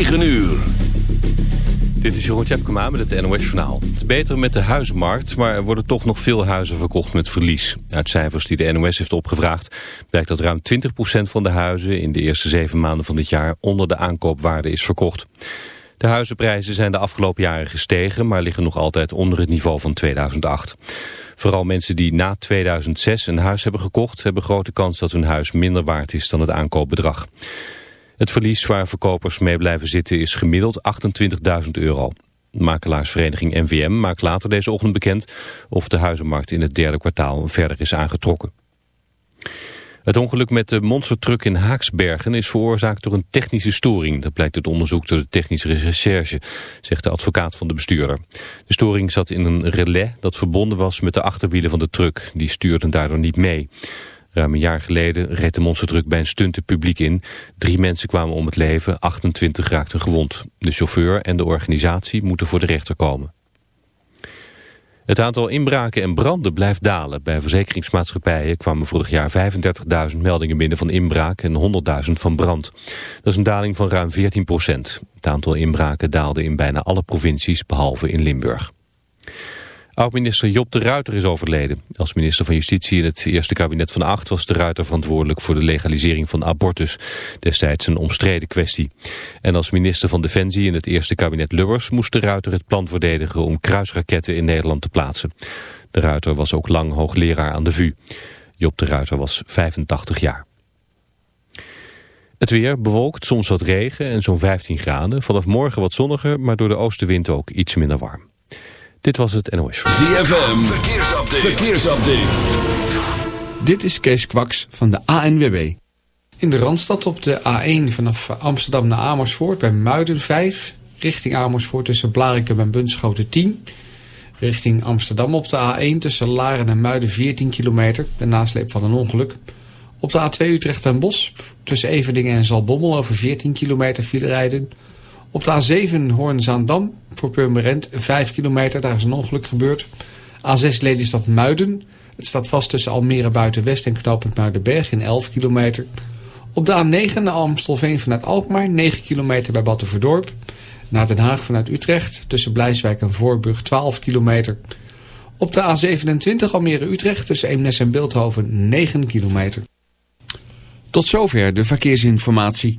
9 uur. Dit is Jeroen Tjepkema met het NOS Journaal. Het is beter met de huizenmarkt, maar er worden toch nog veel huizen verkocht met verlies. Uit cijfers die de NOS heeft opgevraagd blijkt dat ruim 20% van de huizen in de eerste zeven maanden van dit jaar onder de aankoopwaarde is verkocht. De huizenprijzen zijn de afgelopen jaren gestegen, maar liggen nog altijd onder het niveau van 2008. Vooral mensen die na 2006 een huis hebben gekocht, hebben grote kans dat hun huis minder waard is dan het aankoopbedrag. Het verlies waar verkopers mee blijven zitten is gemiddeld 28.000 euro. Makelaarsvereniging NVM maakt later deze ochtend bekend of de huizenmarkt in het derde kwartaal verder is aangetrokken. Het ongeluk met de monstertruck in Haaksbergen is veroorzaakt door een technische storing. Dat blijkt uit onderzoek door de technische recherche, zegt de advocaat van de bestuurder. De storing zat in een relais dat verbonden was met de achterwielen van de truck. Die stuurden daardoor niet mee. Ruim een jaar geleden reed de monsterdruk bij een stunt het publiek in. Drie mensen kwamen om het leven, 28 raakten gewond. De chauffeur en de organisatie moeten voor de rechter komen. Het aantal inbraken en branden blijft dalen. Bij verzekeringsmaatschappijen kwamen vorig jaar 35.000 meldingen binnen van inbraak en 100.000 van brand. Dat is een daling van ruim 14 procent. Het aantal inbraken daalde in bijna alle provincies behalve in Limburg. Oud-minister Job de Ruiter is overleden. Als minister van Justitie in het eerste kabinet van Acht was de Ruiter verantwoordelijk voor de legalisering van abortus. Destijds een omstreden kwestie. En als minister van Defensie in het eerste kabinet Lubbers moest de Ruiter het plan verdedigen om kruisraketten in Nederland te plaatsen. De Ruiter was ook lang hoogleraar aan de VU. Job de Ruiter was 85 jaar. Het weer bewolkt, soms wat regen en zo'n 15 graden. Vanaf morgen wat zonniger, maar door de oostenwind ook iets minder warm. Dit was het NOS. ZFM, verkeersupdate. verkeersupdate. Dit is Kees Kwaks van de ANWB. In de Randstad op de A1 vanaf Amsterdam naar Amersfoort bij Muiden 5. Richting Amersfoort tussen Blarikum en Bunschoten 10. Richting Amsterdam op de A1 tussen Laren en Muiden 14 kilometer. De nasleep van een ongeluk. Op de A2 Utrecht en Bos tussen Everdingen en Zalbommel over 14 kilometer file rijden... Op de A7 Hoorn-Zaandam voor Purmerend 5 kilometer, daar is een ongeluk gebeurd. A6 Lelystad Muiden. Het staat vast tussen Almere Buitenwest en knooppunt Muidenberg in 11 kilometer. Op de A9 naar Amstelveen vanuit Alkmaar 9 kilometer bij Battenverdorp. Naar Den Haag vanuit Utrecht tussen Blijswijk en Voorburg 12 kilometer. Op de A27 Almere-Utrecht tussen Eemnes en Beeldhoven 9 kilometer. Tot zover de verkeersinformatie.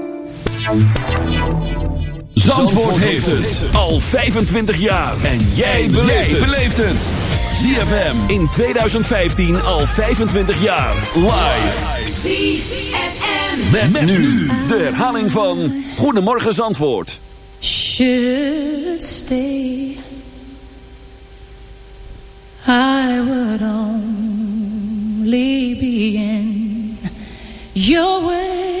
Zandvoort heeft het al 25 jaar. En jij beleeft het. ZFM in 2015 al 25 jaar. Live. ZFM. Met, nu de herhaling van Goedemorgen Zandvoort. Should stay. I would only be in your way.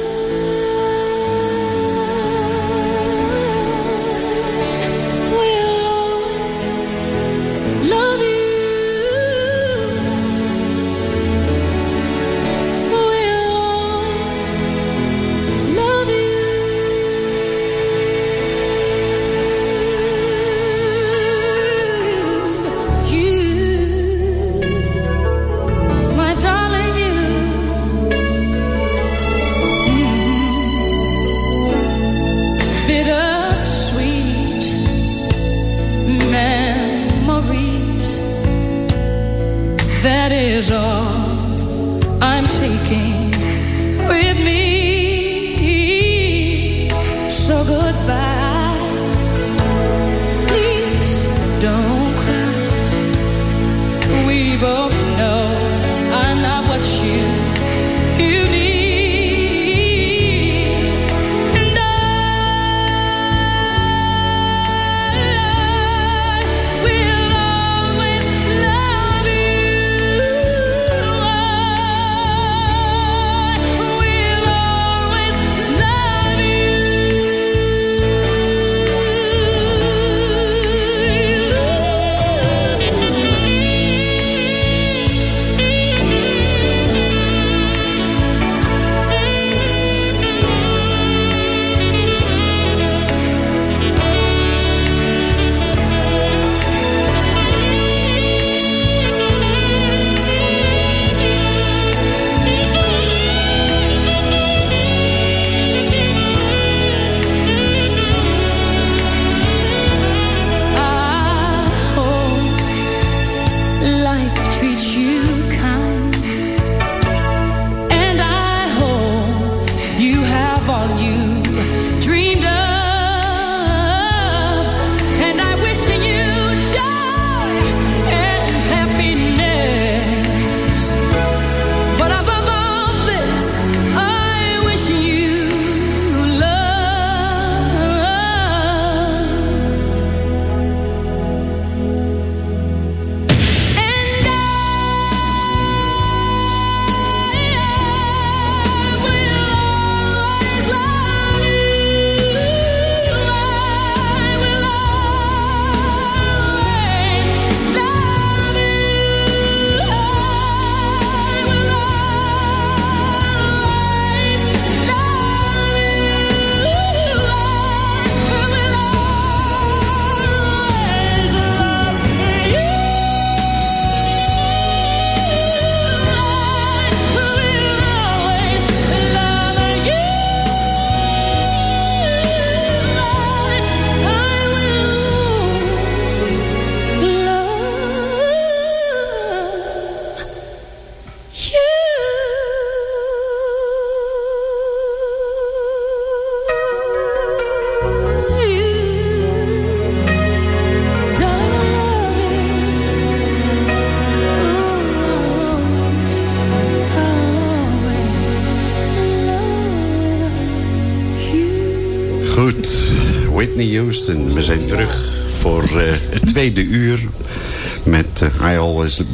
All I'm taking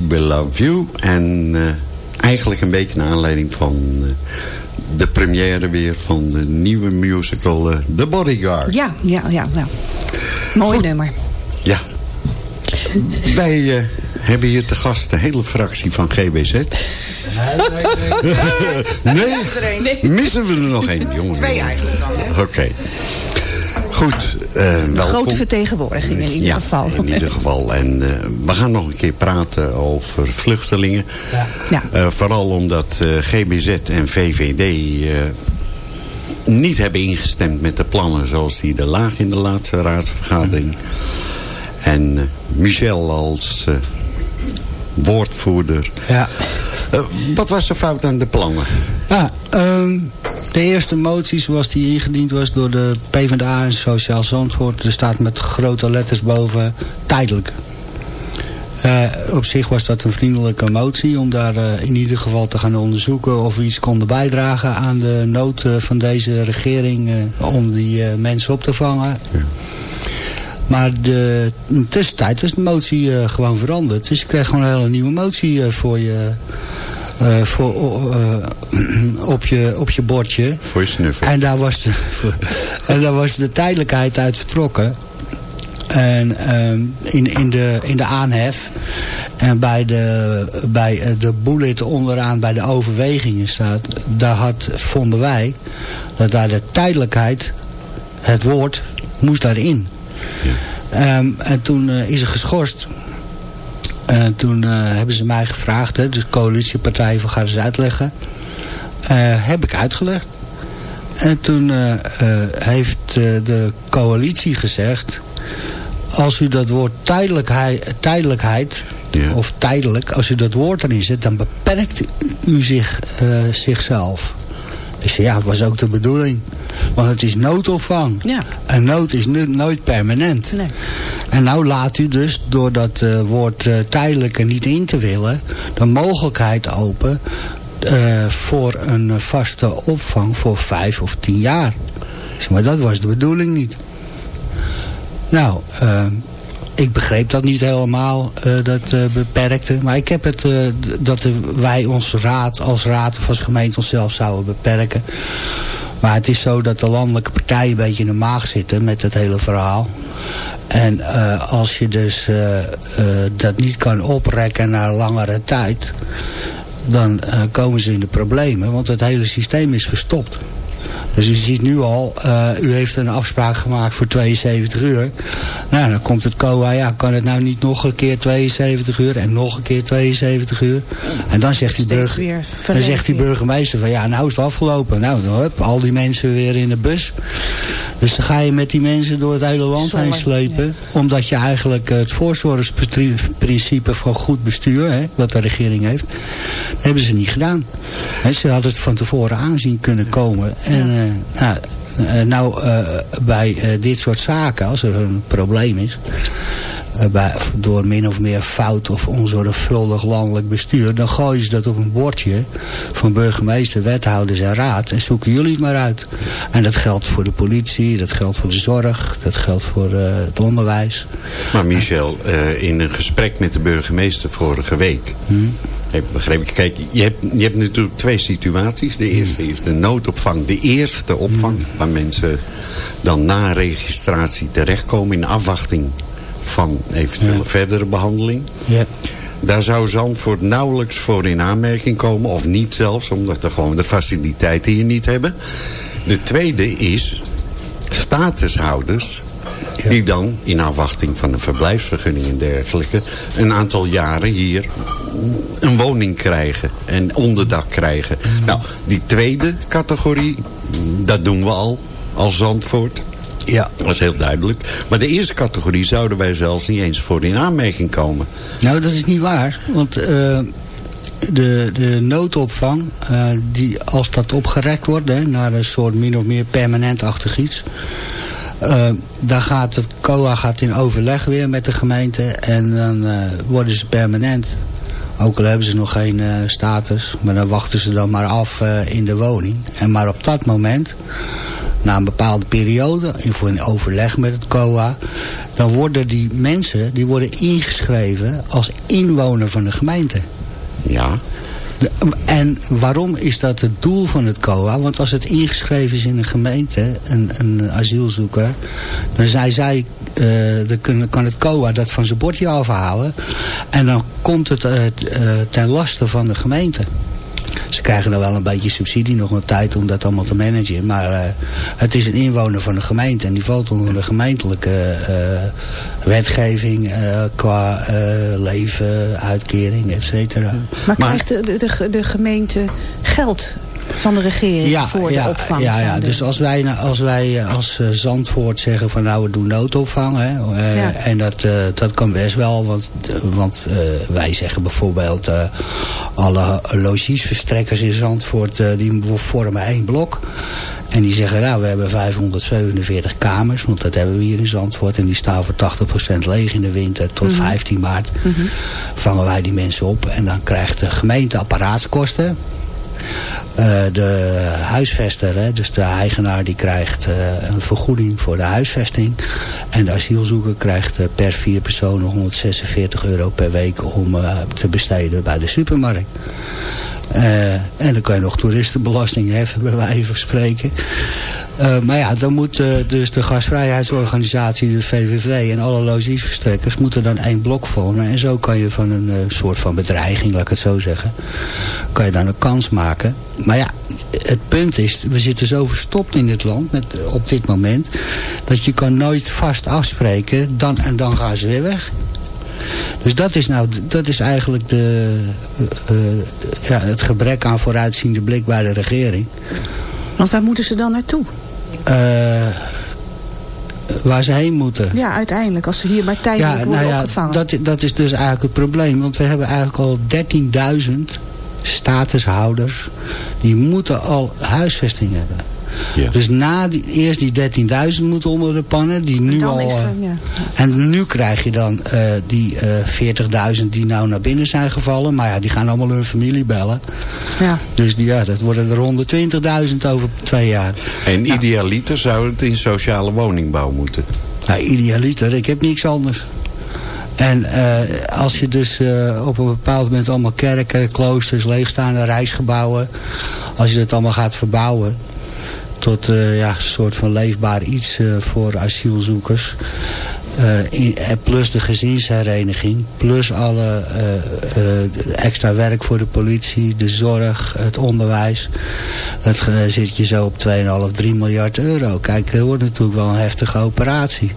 Will Love You. En eh, eigenlijk een beetje naar aanleiding van eh, de première weer van de nieuwe musical eh, The Bodyguard. Ja, ja, ja. ja. Mooi nummer. Ja. Wij hebben hier te gast de hele fractie van GBZ. Nee, missen we er nog één, jongen. Twee eigenlijk dan? Oké. Goed, welkom. Grote vertegenwoordiging in ieder ja, geval. in ieder geval. En eh, we gaan nog een keer praten over vluchtelingen. Ja. Eh, vooral omdat eh, GBZ en VVD eh, niet hebben ingestemd met de plannen zoals die er lagen in de laatste raadsvergadering. En eh, Michel als eh, woordvoerder. Ja, Eh, wat was er fout aan de plannen? ja ehm, de eerste motie zoals die ingediend was door de PvdA en Sociaal Zandvoort... er staat met grote letters boven tijdelijk. Eh, op zich was dat een vriendelijke motie om daar eh, in ieder geval te gaan onderzoeken... of we iets konden bijdragen aan de nood eh, van deze regering om die mensen op te vangen. Maar de, in de tussentijd was de motie gewoon veranderd. Dus je kreeg gewoon een hele nieuwe motie voor je... eh, voor, eh, op, je, op je bordje. Voor je snuffel. En daar was de, en daar was de tijdelijkheid uit vertrokken. En ehm, in, in, de, in de aanhef en bij de, bij eh, de bullet onderaan bij de overwegingen staat, daar had, vonden wij dat daar de tijdelijkheid, het woord, moest daarin. Ehm, en toen eh, is er geschorst. En toen eh, hebben ze mij gevraagd, hè, dus coalitiepartij van ga eens uitleggen. Eh, heb ik uitgelegd. En toen eh, heeft de coalitie gezegd... als u dat woord tijdelijkheid, tijdelijkheid Ja. of tijdelijk, als u dat woord erin zet, dan beperkt u zich, zichzelf. Ik zei, ja, dat was ook de bedoeling. Want het is noodopvang. Ja. En nood is nu nooit permanent. Nee. En nou laat u dus, door dat eh, woord eh, tijdelijk er niet in te willen... de mogelijkheid open eh, voor een vaste opvang voor vijf of tien jaar. Zeg, maar dat was de bedoeling niet. Nou, ik begreep dat niet helemaal, eh, dat eh, beperkte. Maar ik heb het, eh, dat wij ons raad, als raad of als gemeente onszelf zouden beperken. Maar het is zo dat de landelijke partijen een beetje in de maag zitten met het hele verhaal. En als je dus dat niet kan oprekken naar langere tijd... dan komen ze in de problemen, want het hele systeem is verstopt. Dus u ziet nu al, eh, u heeft een afspraak gemaakt voor 72 uur. Nou, dan komt het COA, ja, kan het nou niet nog een keer 72 uur en nog een keer 72 uur? En dan zegt die, burger, dan zegt die burgemeester van, ja, nou is het afgelopen. Nou, dan hup, al die mensen weer in de bus. Dus dan ga je met die mensen door het hele land heen slepen. Omdat je eigenlijk het voorzorgsprincipe van goed bestuur, hè, wat de regering heeft, hebben ze niet gedaan. Hè, ze hadden het van tevoren aanzien kunnen komen. En eh, nou, eh, nou eh, bij eh, dit soort zaken, als er een probleem is... eh, bij, door min of meer fout of onzorgvuldig landelijk bestuur... dan gooien ze dat op een bordje van burgemeester, wethouders en raad... en zoeken jullie het maar uit. En dat geldt voor de politie, dat geldt voor de zorg... dat geldt voor eh, het onderwijs. Maar Michel, eh, in een gesprek met de burgemeester vorige week... Heb ik begrepen. Kijk, je hebt, je hebt natuurlijk twee situaties. De eerste is de noodopvang. De eerste opvang waar mensen dan na registratie terechtkomen... in afwachting van eventuele verdere behandeling. Ja. Daar zou Zandvoort nauwelijks voor in aanmerking komen. Of niet zelfs, omdat we gewoon de faciliteiten hier niet hebben. De tweede is statushouders... die dan in afwachting van een verblijfsvergunning en dergelijke... een aantal jaren hier een woning krijgen en onderdak krijgen. Nou, die tweede categorie, dat doen we al als Zandvoort. Ja. Dat is heel duidelijk. Maar de eerste categorie zouden wij zelfs niet eens voor in aanmerking komen. Nou, dat is niet waar. Want eh, de, de noodopvang, eh, die, als dat opgerekt wordt... Hè, naar een soort min of meer permanentachtig iets... eh, dan gaat het COA gaat in overleg weer met de gemeente... en dan eh, worden ze permanent. Ook al hebben ze nog geen eh, status. Maar dan wachten ze dan maar af in de woning. En maar op dat moment na een bepaalde periode, in, voor overleg met het COA... dan worden die mensen die worden ingeschreven als inwoner van de gemeente. Ja. En waarom is dat het doel van het COA? Want als het ingeschreven is in een gemeente, een, een asielzoeker... dan zei zij, eh, dan kan het COA dat van zijn bordje afhalen... en dan komt het eh, eh, ten laste van de gemeente. Ze krijgen dan wel een beetje subsidie, nog een tijd om dat allemaal te managen. Maar eh, het is een inwoner van de gemeente. En die valt onder de gemeentelijke eh, wetgeving eh, qua leven, uitkering, et cetera. Maar, Maar- krijgt de, de, de gemeente geld van de regering voor de opvang? Ja, ja. dus als wij, als wij eh, als eh, Zandvoort zeggen van nou we doen noodopvang. Hè, eh, Ja. En dat, dat kan best wel. Want, want wij zeggen bijvoorbeeld alle logiesverstrekkers in Zandvoort die vormen één blok. En die zeggen nou we hebben 547 kamers. Want dat hebben we hier in Zandvoort. En die staan voor 80% leeg in de winter tot 15 maart. Vangen wij die mensen op. En dan krijgt de gemeente apparaatskosten. Eh, de huisvester, hè, dus de eigenaar, die krijgt eh, een vergoeding voor de huisvesting. En de asielzoeker krijgt eh, per vier personen 146 euro per week om te besteden bij de supermarkt. En dan kan je nog toeristenbelasting heffen, bij wijze van spreken. Maar ja, dan moet dus de gastvrijheidsorganisatie, de VVV en alle logiesverstrekkers moeten dan één blok vormen. En zo kan je van een soort van bedreiging, laat ik het zo zeggen, kan je dan een kans maken. Maar ja, het punt is, we zitten zo verstopt in dit land met, op dit moment, dat je kan nooit vast afspreken, dan en dan gaan ze weer weg. Dus dat is, nou, dat is eigenlijk de, eh, eh, ja, het gebrek aan vooruitziende blik bij de regering. Want waar moeten ze dan naartoe? Eh, waar ze heen moeten. Ja, uiteindelijk, als ze hier maar tijdelijk Ja, worden nou ja, opgevangen. dat, dat is dus eigenlijk het probleem. Want we hebben eigenlijk al 13.000 statushouders. Die moeten al huisvesting hebben. Ja. Dus na die, eerst die 13.000 moeten onder de pannen. Die nu al, eh, ja. En nu krijg je dan eh, die eh 40.000 die nou naar binnen zijn gevallen. Maar ja, die gaan allemaal hun familie bellen. Ja. Dus die, ja, dat worden er 120.000 over twee jaar. En idealiter zou het in sociale woningbouw moeten. Nou, idealiter, ik heb niks anders. En eh, als je dus eh, op een bepaald moment allemaal kerken, kloosters, leegstaande reisgebouwen... als je dat allemaal gaat verbouwen tot eh, ja, een soort van leefbaar iets voor asielzoekers... in- plus de gezinshereniging, plus alle extra werk voor de politie, de zorg, het onderwijs. Dat zit je zo op 2,5, 3 miljard euro. Kijk, dat wordt natuurlijk wel een heftige operatie.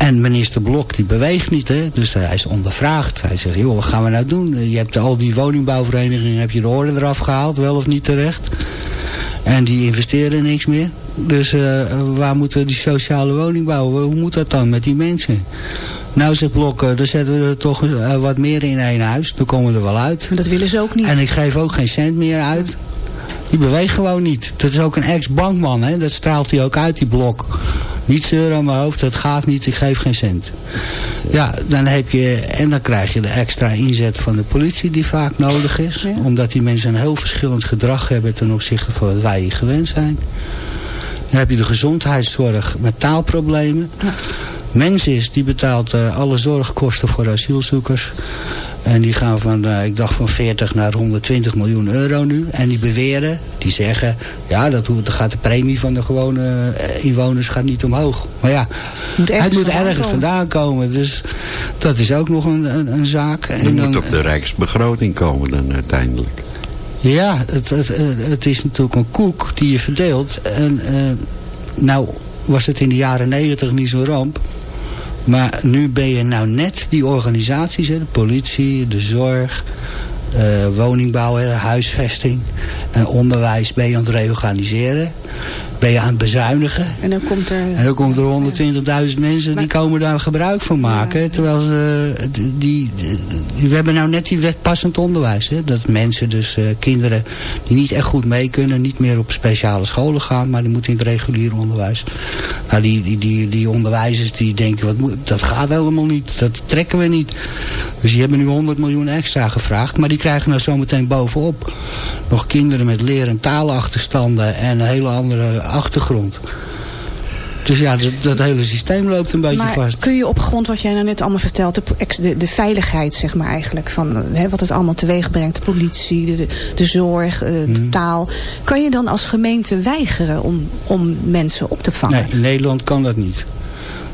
En minister Blok die beweegt niet, hè? dus hij is ondervraagd. Hij zegt, joh, wat gaan we nou doen? Je hebt al die woningbouwverenigingen, heb je de orde eraf gehaald, wel of niet terecht? En die investeren niks meer. Dus eh, waar moeten we die sociale woning bouwen? Hoe moet dat dan met die mensen? Nou, zegt Blok, eh, dan zetten we er toch eh, wat meer in één huis. Dan komen we er wel uit. Maar dat willen ze ook niet. En ik geef ook geen cent meer uit. Die beweegt gewoon niet. Dat is ook een ex-bankman, hè. Dat straalt hij ook uit, die blok. Niet zeuren aan mijn hoofd, dat gaat niet, ik geef geen cent. Ja, dan heb je, en dan krijg je de extra inzet van de politie die vaak nodig is. Ja. Omdat die mensen een heel verschillend gedrag hebben ten opzichte van wat wij hier gewend zijn. Dan heb je de gezondheidszorg met taalproblemen. Mensis, die betaalt eh, alle zorgkosten voor asielzoekers. En die gaan van, eh, ik dacht van 40 naar 120 miljoen euro nu. En die beweren, die zeggen, ja, dat, gaat de premie van de gewone eh, inwoners gaat niet omhoog. Maar ja, Moet het moet vandaan ergens komen. vandaan komen. Dus dat is ook nog een, een, een zaak. Dat En moet dan- op de rijksbegroting komen dan uiteindelijk. ja, het, het, het- het is natuurlijk een koek die je verdeelt. En eh, nou was het in de jaren negentig niet zo'n ramp. Maar nu ben je nou net die organisaties, hè, de politie, de zorg, eh, woningbouw, huisvesting en onderwijs ben je aan het reorganiseren. Ben je aan het bezuinigen. En dan komt er... En dan komt er 120.000 mensen die komen daar gebruik van maken. Terwijl ze, eh, die, we hebben nou net die wet passend onderwijs. Hè? Dat mensen dus, eh, kinderen die niet echt goed mee kunnen, niet meer op speciale scholen gaan. Maar die moeten in het reguliere onderwijs. Nou, die, die, die, die onderwijzers die denken, wat moet, dat gaat helemaal niet. Dat trekken we niet. Dus die hebben nu 100 miljoen extra gevraagd. Maar die krijgen nou zometeen bovenop nog kinderen met leer- en taalachterstanden en een hele andere achtergrond. Dus ja, dat, dat hele systeem loopt een beetje maar vast. kun je op grond wat jij nou net allemaal vertelt, de, de, de veiligheid zeg maar eigenlijk, van hè, wat het allemaal teweeg brengt, de politie, de, de, zorg, eh, de taal. Kan je dan als gemeente weigeren om, om mensen op te vangen? Nee, in Nederland kan dat niet.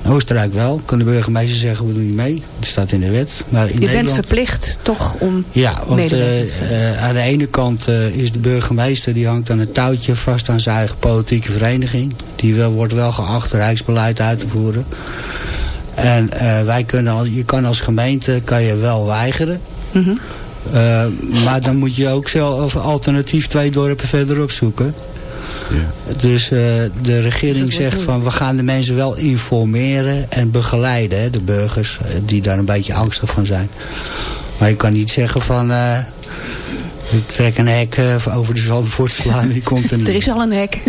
In Oostenrijk wel. Kan de burgemeester zeggen, we doen niet mee. Dat staat in de wet. Maar in je Nederland... bent verplicht toch om Ja, want eh, eh, aan de ene kant eh, is de burgemeester... die hangt aan een touwtje vast aan zijn eigen politieke vereniging. Die wel, wordt wel geacht rijksbeleid uit te voeren. En wij kunnen, al- je kan als gemeente kan je wel weigeren. Mhm. Maar dan moet je ook zelf alternatief twee dorpen verderop zoeken. Dus eh, de regering zegt van we gaan de mensen wel informeren en begeleiden. Hè, de burgers eh, die daar een beetje angstig van zijn. Maar je kan niet zeggen van... eh, ik trek een hek eh, over de Zandvoortslaan, die komt er niet. Er is al een hek.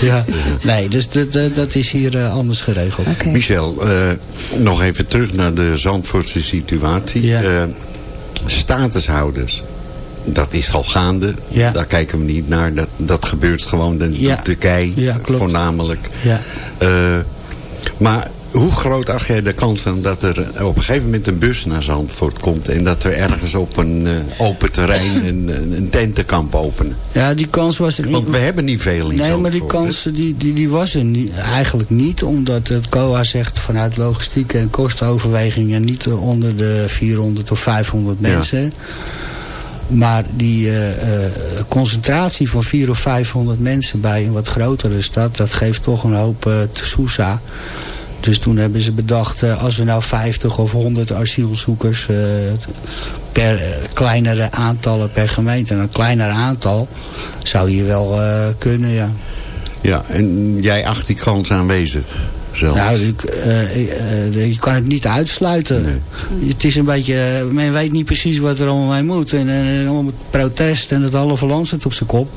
Ja, nee, dus dat, is hier eh, anders geregeld. Michel, eh, nog even terug naar de Zandvoortse situatie. Ja. Eh, statushouders, dat is al gaande. Ja. Daar kijken we niet naar. Dat, dat gebeurt gewoon in Ja. Turkije Ja, voornamelijk. Ja. Eh, maar hoe groot acht jij de kans aan dat er op een gegeven moment een bus naar Zandvoort komt... en dat we ergens op een eh, open terrein een, een, tentenkamp openen? Ja, die kans was er Want we hebben niet veel in Nee, maar die Zandvoort, hè? kans die, die, die was er niet, eigenlijk niet. Omdat het COA zegt vanuit logistieke en kostenoverwegingen... niet onder de 400 of 500 Ja. Maar die eh, eh, concentratie van 400 of 500 mensen bij een wat grotere stad... dat geeft toch een hoop uh. Dus toen hebben ze bedacht, als we nou 50 of 100 asielzoekers... Per kleinere aantallen per gemeente, een kleiner aantal... zou hier wel kunnen, ja. Ja, en jij acht die kans aanwezig? Zelfs. Nou, ik, eh, eh, je kan het niet uitsluiten. Het is een beetje, men weet niet precies wat er allemaal mee moet. En, en allemaal met protest en het halve land zit op zijn kop.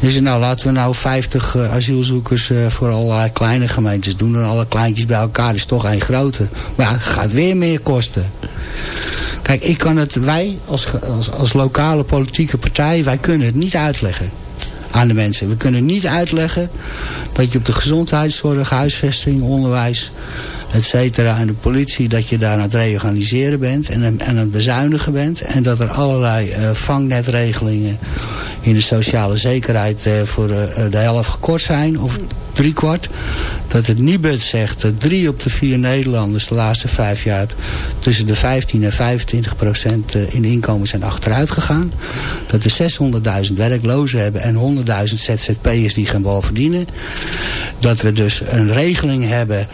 Dus nou, laten we nou 50 eh, asielzoekers eh, voor allerlei kleine gemeentes doen. En alle kleintjes bij elkaar is toch één grote. Maar ja, het gaat weer meer kosten. Kijk, ik kan het, wij als, als, als lokale politieke partij, wij kunnen het niet uitleggen aan de mensen. We kunnen niet uitleggen dat je op de gezondheidszorg, huisvesting, onderwijs, et cetera, en de politie, dat je daar aan het reorganiseren bent en, en aan het bezuinigen bent. En dat er allerlei eh, vangnetregelingen in de sociale zekerheid eh, voor eh, de helft gekort zijn, of driekwart. Dat het Nibud zegt dat drie op de vier Nederlanders de laatste vijf jaar tussen de 15 en 25 procent eh, in inkomen zijn achteruit gegaan. Dat we 600.000 werklozen hebben en 100.000 ZZP'ers die geen bal verdienen. Dat we dus een regeling hebben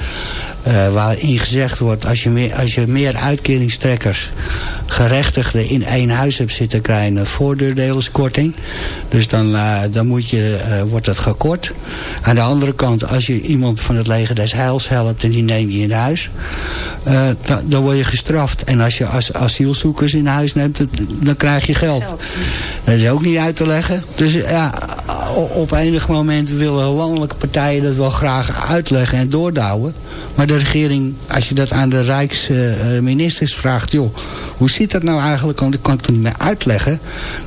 eh, waarin gezegd wordt als je meer, als je meer uitkeringstrekkers gerechtigden in één huis hebt zitten krijgen voordeurdelerskorting. Dus dan, eh, dan moet je, wordt dat gekort. Aan de andere kant, als je iemand van het leger des heils helpt en die neem je in huis, eh, dan, dan word je gestraft. En als je asielzoekers in huis neemt, dan- krijg je geld. Dat is ook niet uit te leggen. Dus ja, op enig moment willen landelijke partijen dat wel graag uitleggen en doordouwen. Maar de regering, als je dat aan de rijksministers vraagt, joh, hoe zit dat nou eigenlijk? Want ik kan het niet meer uitleggen.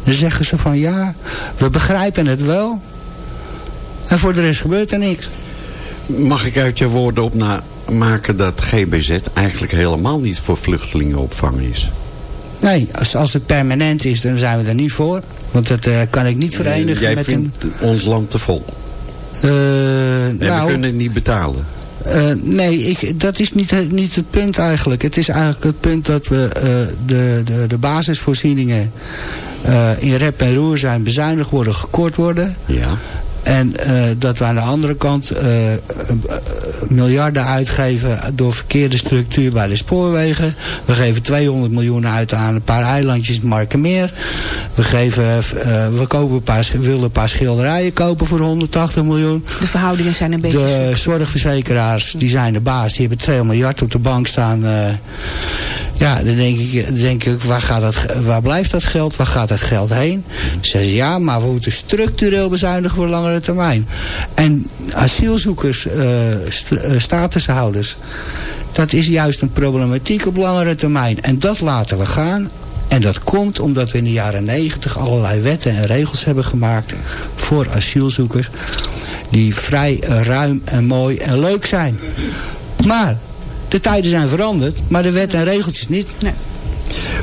Dan zeggen ze van ja, we begrijpen het wel. En voor de rest gebeurt er niks. Mag ik uit je woorden opmaken dat GBZ eigenlijk helemaal niet voor vluchtelingenopvang is? Nee, als, als het permanent is, dan zijn we er niet voor. Want dat eh, kan ik niet verenigen Jij met een... vindt ons land te vol. Eh, En we nou, kunnen het niet betalen. Eh, nee, ik, dat is niet, het- niet het punt eigenlijk. Het is eigenlijk het punt dat we eh, de, de, de basisvoorzieningen eh, in rep en roer zijn bezuinigd worden, gekort worden. Ja. En eh, dat we aan de andere kant eh, eh, miljarden uitgeven door verkeerde structuur bij de spoorwegen. We geven 200 miljoen uit aan een paar eilandjes Markenmeer. We, geven, we kopen een paar, willen een paar schilderijen kopen voor 180 miljoen. De verhoudingen zijn een beetje... De zorgverzekeraars, die zijn de baas. Die hebben 2 miljard op de bank staan. Ja, dan denk ik, denk ik waar, gaat dat, waar blijft dat geld? Waar gaat dat geld heen? Ze zeggen, ja, maar we moeten structureel bezuinigen voor langere termijn. En asielzoekers, eh, eh, statushouders... dat is juist een problematiek op langere termijn. En dat laten we gaan. En dat komt omdat we in de jaren negentig allerlei wetten en regels hebben gemaakt voor asielzoekers. Die vrij eh, ruim en mooi en leuk zijn. Maar de tijden zijn veranderd, maar de wetten en regeltjes niet.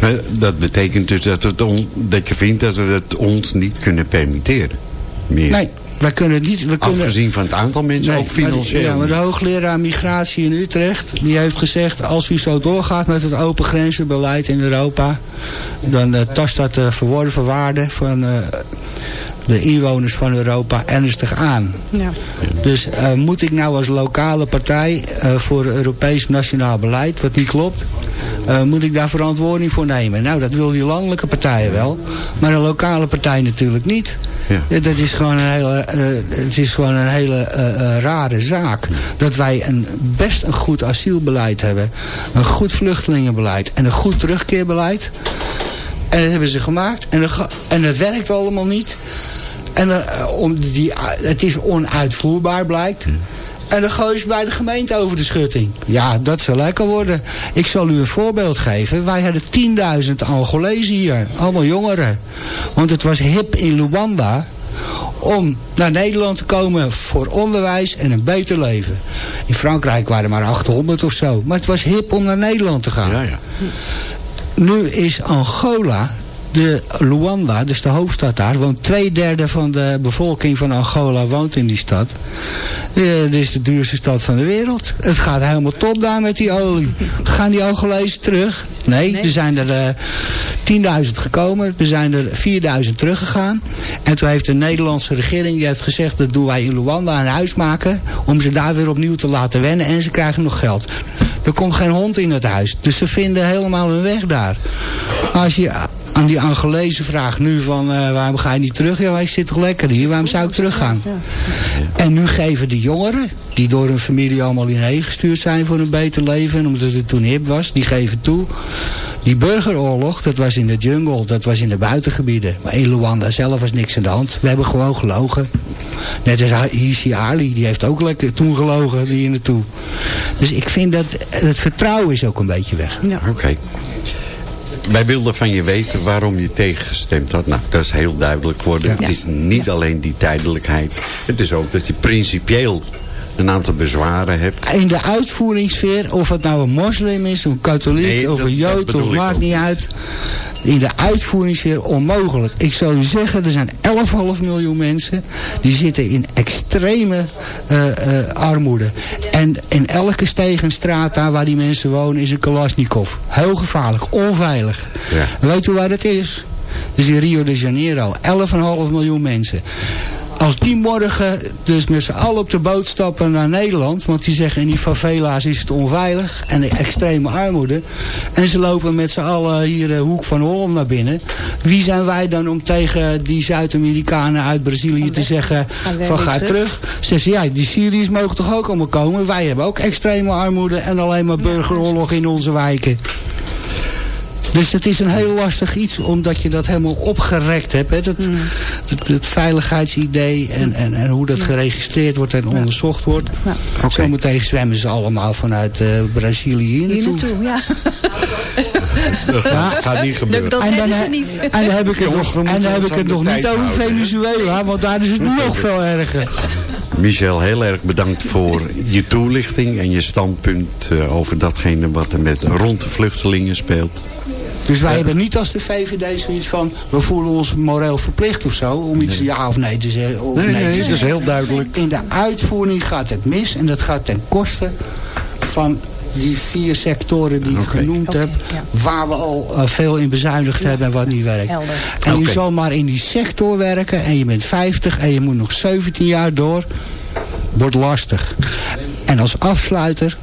Eh, Dat betekent dus dat, het on- dat je vindt dat we het ons niet kunnen permitteren. Meer. Nee, wij kunnen het niet. We kunnen, Afgezien van het aantal mensen, Nee, ook maar financieel. Ja, maar de hoogleraar migratie in Utrecht... die heeft gezegd... als u zo doorgaat met het open grenzenbeleid in Europa... dan eh, tast dat de verworven waarde van eh, de inwoners van Europa ernstig aan. Ja. Dus eh, moet ik nou als lokale partij eh, voor Europees nationaal beleid... wat niet klopt... eh, moet ik daar verantwoording voor nemen? Nou, dat willen die landelijke partijen wel. Maar een lokale partij natuurlijk niet. Ja. Ja, dat is gewoon een hele, eh, het is gewoon een hele eh, eh, rare zaak. Dat wij een, best een goed asielbeleid hebben. Een goed vluchtelingenbeleid. En een goed terugkeerbeleid. En dat hebben ze gemaakt. En, dat en dat werkt allemaal niet. En eh, om die, het is onuitvoerbaar blijkt. En dan gooi je ze bij de gemeente over de schutting. Ja, dat zal lekker worden. Ik zal u een voorbeeld geven. Wij hadden 10.000 Angolezen hier. Allemaal jongeren. Want het was hip in Luanda om naar Nederland te komen voor onderwijs en een beter leven. In Frankrijk waren er maar 800 of zo. Maar het was hip om naar Nederland te gaan. Ja, ja. Nu is Angola, de Luanda, dus de hoofdstad daar, woont twee derde van de bevolking van Angola woont in die stad. Eh, Dit is de duurste stad van de wereld. Het gaat helemaal top daar met die olie. Gaan die Angolezen terug? Nee, er zijn er eh 10.000 gekomen. Er zijn er 4.000 teruggegaan. En toen heeft de Nederlandse regering die heeft gezegd... dat doen wij in Luanda een huis maken... om ze daar weer opnieuw te laten wennen. En ze krijgen nog geld. Er komt geen hond in het huis. Dus ze vinden helemaal hun weg daar. Als je aan die Angolezen vraagt nu van... eh, waarom ga je niet terug? Ja, ik zit toch lekker hier. Waarom zou ik teruggaan? En nu geven de jongeren die door hun familie allemaal inheen gestuurd zijn voor een beter leven. En omdat het toen hip was, die geven toe. Die burgeroorlog, dat was in de jungle, dat was in de buitengebieden. Maar in Luanda zelf was niks aan de hand. We hebben gewoon gelogen. Net als Hishi Ali, die heeft ook lekker toen gelogen hier naartoe. Dus ik vind dat het vertrouwen is ook een beetje weg. Ja. Oké. Wij wilden van je weten waarom je tegengestemd had. Nou, dat is heel duidelijk geworden. Ja. Het is niet alleen die tijdelijkheid. Het is ook dat je principieel een aantal bezwaren hebt. In de uitvoeringssfeer, of het nou een moslim is, een katholiek Nee, of dat- een jood, of maakt niet uit. In de uitvoeringssfeer onmogelijk. Ik zou u zeggen, er zijn 11,5 miljoen mensen die zitten in extreme eh, eh, armoede. En in elke steeg en straat daar waar die mensen wonen is een Kalashnikov. Heel gevaarlijk, onveilig. Ja. Weet u waar dat is? Dat is in Rio de Janeiro. 11,5 miljoen mensen. Als die morgen dus met z'n allen op de boot stappen naar Nederland... want die zeggen in die favela's is het onveilig en de extreme armoede... en ze lopen met z'n allen hier de hoek van Holland naar binnen... wie zijn wij dan om tegen die Zuid-Amerikanen uit Brazilië te zeggen... Van ga terug? terug? Ze zeggen, ja, die Syriërs mogen toch ook allemaal komen? Wij hebben ook extreme armoede en alleen maar burgeroorlog in onze wijken. Dus het is een heel lastig iets, omdat je dat helemaal opgerekt hebt. Hè? Dat, het, het veiligheidsidee en, en, en hoe dat geregistreerd wordt en onderzocht wordt. Ja. Oké. Zometeen zwemmen ze allemaal vanuit eh, Brazilië hier Hier naartoe. naartoe, ja. Dat gaat, gaat niet gebeuren. Dat En dan, ze niet. en dan heb ik het Jongens, nog, en dan heb ons ik het nog niet over? Venezuela, want daar is het nog veel erger. Michel, heel erg bedankt voor je toelichting en je standpunt eh, over datgene wat er met rond de vluchtelingen speelt. Dus wij hebben niet als de VVD zoiets van... we voelen ons moreel verplicht of zo... om iets ja of nee te zeggen. Of Nee, nee, nee, te dat is heel duidelijk. In de uitvoering gaat het mis en dat gaat ten koste van die vier sectoren die ik genoemd heb... ja. waar we al eh, veel in bezuinigd hebben en wat niet werkt. Helder. En je zal maar in die sector werken en je bent 50 en je moet nog 17 jaar door. Wordt lastig. En als afsluiter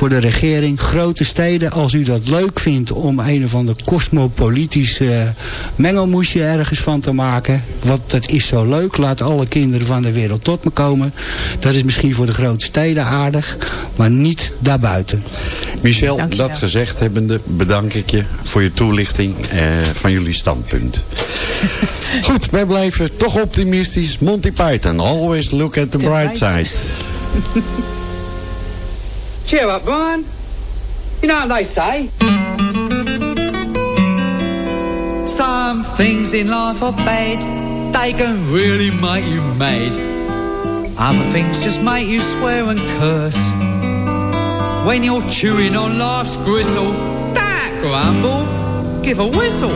voor de regering, grote steden, als u dat leuk vindt om een of ander cosmopolitische mengelmoesje ergens van te maken, want dat is zo leuk, laat alle kinderen van de wereld tot me komen. Dat is misschien voor de grote steden aardig, maar niet daarbuiten. Michel, Dankjewel. dat gezegd hebbende bedank ik je voor je toelichting eh, van jullie standpunt. Goed, wij blijven toch optimistisch. Monty Python, always look at the, bright side. Cheer up, Brian. You know what they say? Some things in life are bad. They can really make you mad. Other things just make you swear and curse. When you're chewing on life's gristle, that grumble, give a whistle.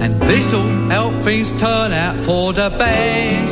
And this'll help things turn out for the best.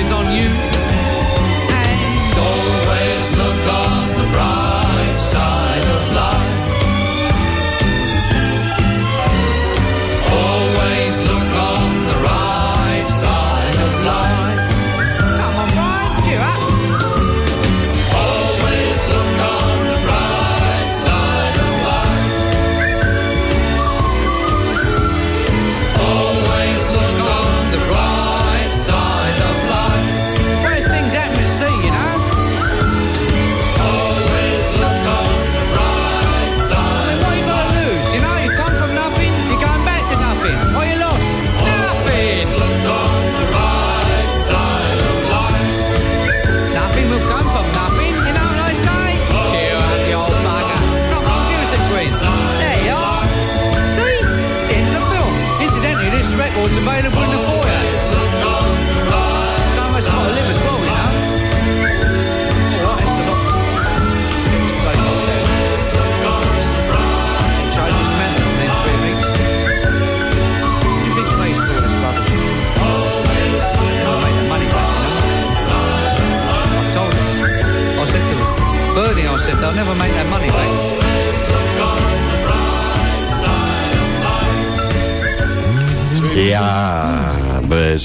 is on you.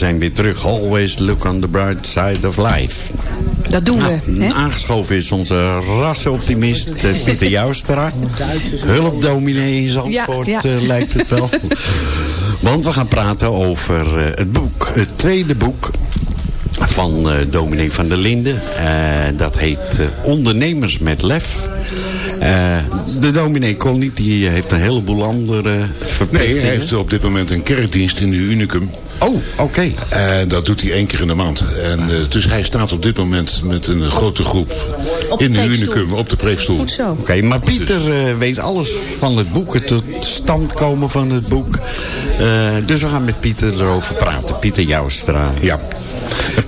Zijn weer terug. Always look on the bright side of life. Dat doen we. Nou, hè? aangeschoven is onze rassenoptimist eh, Pieter Joustra. Hulpdominee in Zandvoort Ja, ja. eh, lijkt het wel. Want we gaan praten over eh, het boek. Het tweede boek van eh dominee van der Linden. Eh, dat heet eh, Ondernemers met Lef. Eh, de dominee kon niet, die heeft een heleboel andere Nee, verplichtingen. hij heeft op dit moment een kerkdienst in de Unicum. Oh, oké. En dat doet hij één keer in de maand. En, eh, dus hij staat op dit moment met een grote groep Op in de. Unicum op de preekstoel. Goed zo. Oké, maar Pieter eh, weet alles van het boek, het tot stand komen van het boek. Eh, dus we gaan met Pieter erover praten. Pieter Joustra. Ja.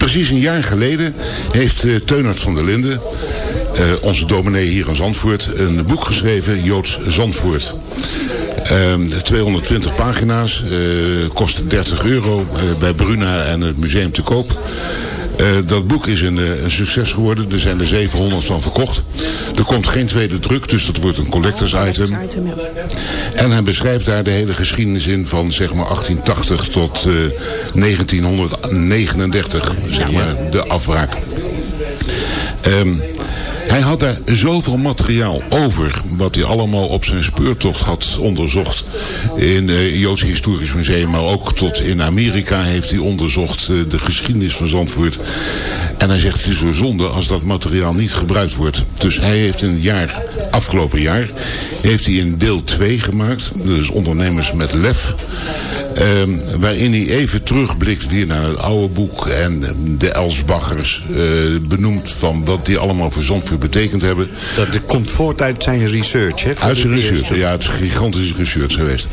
Precies een jaar geleden heeft uh, Teunert van der Linden, eh, onze dominee hier in Zandvoort, een boek geschreven, Joods Zandvoort. Ehm, 220 pagina's, eh, kost 30 euro bij Bruna en het museum te koop. Eh, dat boek is een, eh, een succes geworden. Er zijn er 700 van verkocht. Er komt geen tweede druk, dus dat wordt een collectors item. Item. En hij beschrijft daar de hele geschiedenis in van zeg maar 1880 tot eh, 1939, zeg maar, de afbraak. Ehm, hij had daar zoveel materiaal over, wat hij allemaal op zijn speurtocht had onderzocht. In het Joods Historisch Museum, maar ook tot in Amerika heeft hij onderzocht eh, de geschiedenis van Zandvoort. En hij zegt, het is zo zonde als dat materiaal niet gebruikt wordt. Dus hij heeft een jaar, afgelopen jaar, heeft hij een deel 2 gemaakt. Dus ondernemers met lef. Ehm, waarin hij even terugblikt weer naar het oude boek en de Elsbaggers eh, benoemt van wat die allemaal voor Zandvoort betekend hebben. Dat dat komt voort uit zijn research, hè? Uit zijn de research, ja, het is gigantische research geweest.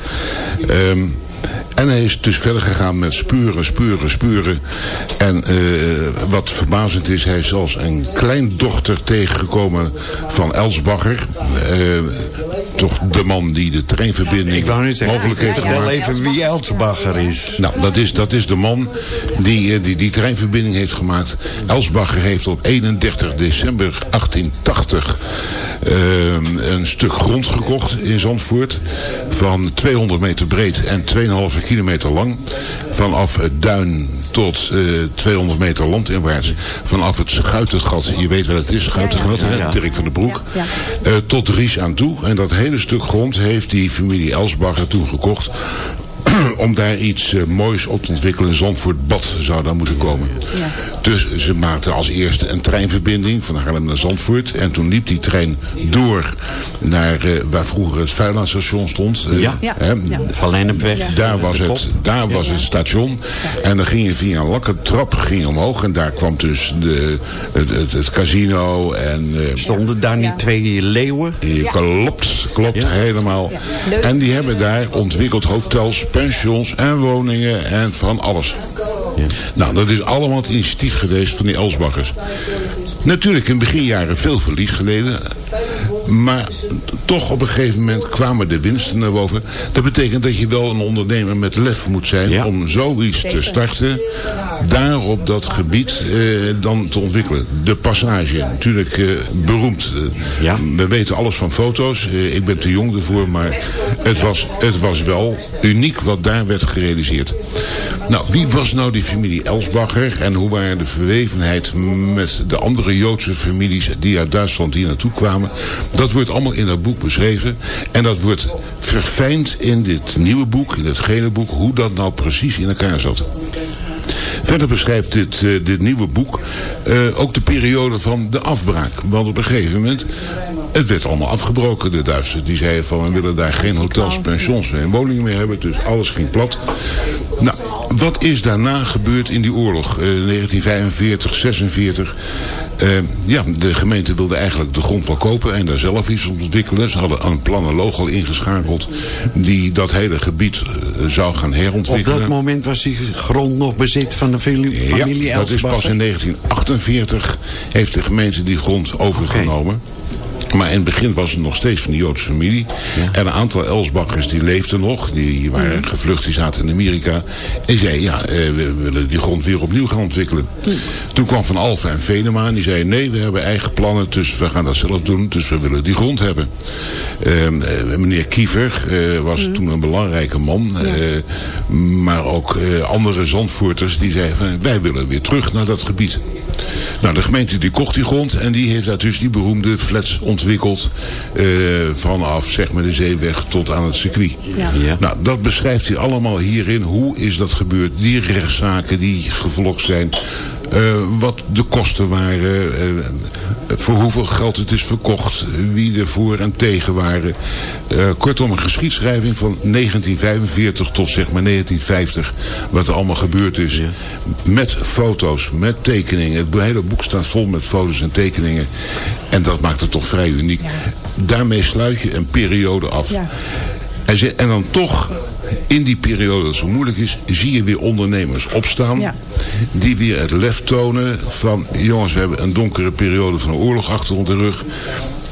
Ehm, en hij is dus verder gegaan met spuren, spuren, spuren. En eh, wat verbazend is, hij is zelfs een kleindochter tegengekomen van Els-Bagger. Eh, toch de man die de treinverbinding Ik wou niet zeggen, mogelijk heeft vertel gemaakt. even wie Elsbacher is. Nou, dat is, dat is de man die, eh, die die treinverbinding heeft gemaakt. Elsbacher heeft op 31 december 1880 eh, een stuk grond gekocht in Zandvoort. Van 200 meter breed en 2,5 kilometer lang. Vanaf het duin tot eh 200 meter landinwaarts. Vanaf het Schuitengat, je weet wat het is, Schuitengat, Ja, ja, hè, ja. Dirk van den Broek. Ja, eh, tot Ries aan toe. En dat hele stuk grond heeft die familie Elsbacher toen gekocht om daar iets eh, moois op te ontwikkelen. Zandvoort Bad zou daar moeten komen. Ja. Dus ze maakten als eerste een treinverbinding van Haarlem naar Zandvoort. En toen liep die trein door naar eh, waar vroeger het Vuilandstation stond. Eh, Ja. Ja. hè, Ja. Van Lennepweg. Daar was, De het, daar was het station. En dan ging je via een lakke trap ging omhoog. En daar kwam dus de, het, het, het casino. En eh, Stonden daar niet twee leeuwen? Klopt, klopt Ja. helemaal. En die hebben daar ontwikkeld hotels, pensions en woningen en van alles. Nou, dat is allemaal het initiatief geweest van die Elsbakkers. Natuurlijk in beginjaren veel verlies geleden. Maar toch op een gegeven moment kwamen de winsten naar boven. Dat betekent dat je wel een ondernemer met lef moet zijn Ja. om zoiets te starten. Daar op dat gebied eh, dan te ontwikkelen. De passage, natuurlijk eh, beroemd. Ja. We weten alles van foto's. Eh, ik ben te jong ervoor, maar het was, het was wel uniek wat daar werd gerealiseerd. Nou, wie was nou die familie Elsbacher en hoe waren de verwevenheid met de andere Joodse families die uit Duitsland hier naartoe kwamen? Dat wordt allemaal in dat boek beschreven en dat wordt verfijnd in dit nieuwe boek, in het gele boek, hoe dat nou precies in elkaar zat. Verder beschrijft dit, eh, dit nieuwe boek eh, ook de periode van de afbraak. Want op een gegeven moment, het werd allemaal afgebroken. De Duitsers die zeiden van we willen daar geen hotels, pensions en woningen meer hebben. Dus alles ging plat. Nou, wat is daarna gebeurd in die oorlog? eh, 1945, 46. Eh, ja, de gemeente wilde eigenlijk de grond wel kopen en daar zelf iets op ontwikkelen. Ze hadden een planoloog al ingeschakeld die dat hele gebied eh, zou gaan Op herontwikkelen. dat moment was die grond nog bezit van de familie, Ja, dat is pas in 1948 heeft de gemeente die grond overgenomen. Maar in het begin was het nog steeds van de Joodse familie. En een aantal Elsbakkers die leefden nog. Die waren gevlucht, die zaten in Amerika. En zeiden, ja, eh, we willen die grond weer opnieuw gaan ontwikkelen. Toen kwam Van Alphen en Venema en die zeiden... nee, we hebben eigen plannen, dus we gaan dat zelf doen. Dus we willen die grond hebben. Ehm, eh, meneer Kiever eh, was toen een belangrijke man. maar ook andere zandvoorters die zeiden... Van, wij willen weer terug naar dat gebied. Nou, de gemeente die kocht die grond en die heeft daar dus die beroemde flats ontwikkeld. Eh, vanaf zeg maar de zeeweg tot aan het circuit. Ja. Ja. Nou, dat beschrijft hij allemaal hierin. Hoe is dat gebeurd? Die rechtszaken die gevolgd zijn. Eh, wat de kosten waren. eh, voor hoeveel geld het is verkocht. Wie er voor en tegen waren. Eh, kortom, een geschiedschrijving van 1945 tot zeg maar 1950. Wat er allemaal gebeurd is. Met foto's, met tekeningen. Het hele boek staat vol met foto's en tekeningen. En dat maakt het toch vrij uniek. Daarmee sluit je een periode af. Ja. En, dan toch, in die periode dat zo moeilijk is, zie je weer ondernemers opstaan. Ja. Die weer het lef tonen van, jongens, we hebben een donkere periode van een oorlog achter ons de rug.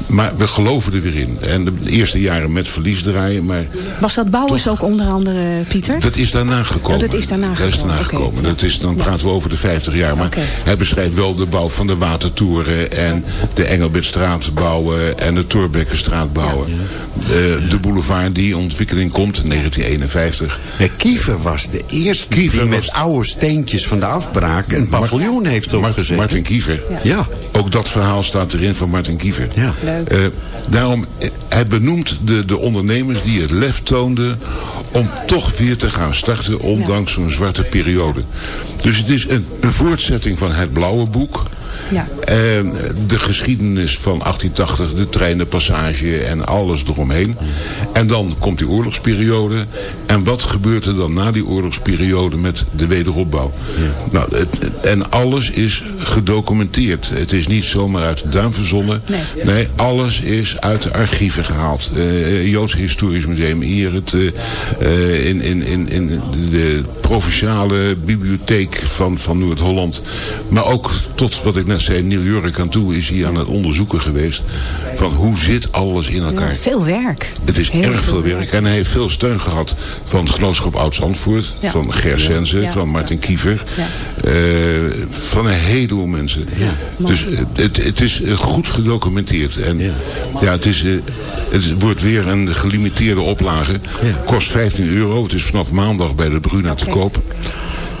Maar we geloven er weer in. En de eerste jaren met verlies draaien, maar Was dat bouwers ook onder andere, Pieter? dat is daarna gekomen. Oh, dat is daarna Dat is gekomen, daarna oké. gekomen. Dat is, dan praten we over de 50 jaar. Maar Oké. hij beschrijft wel de bouw van de watertoeren en de Engelbertstraat bouwen en de Torbekkenstraat bouwen. De, de boulevard die in ontwikkeling komt in 1951. Ja, Kiefer was de eerste Kiefer die met was- oude steentjes van de afbraak een paviljoen heeft opgezet. Martin Kiever. Ja. Ja. Ook dat verhaal staat erin van Martin Kiever. Ja. Leuk. Eh, daarom, eh, hij benoemt de, de ondernemers die het lef toonden om toch weer te gaan starten, ondanks zo'n zwarte periode. Dus het is een, een voortzetting van het blauwe boek. Ja. En de geschiedenis van 1880, de treinenpassage en alles eromheen. En dan komt die oorlogsperiode. En wat gebeurt er dan na die oorlogsperiode met de wederopbouw? Nou, het, en alles is gedocumenteerd. Het is niet zomaar uit de duim verzonnen. Nee. alles is uit de archieven gehaald. Eh Joods Historisch Museum hier, het, eh, eh, in, in, in, in de provinciale bibliotheek van, van Noord-Holland. Maar ook tot wat ik net zei, New York aan toe is hij aan het onderzoeken geweest. Van hoe zit alles in elkaar. Ja, veel werk. Het is Heel erg veel werk. En hij heeft veel steun gehad van het genootschap Oud-Zandvoort. Ja. Van Ger Sense, Ja. van Martin Kiever. Ja. eh, van een heleboel mensen. Dus het, het is eh, goed gedocumenteerd. En ja, het, is, eh, het wordt weer een gelimiteerde oplage. Kost 15 euro. Het is vanaf maandag bij de Bruna te koop.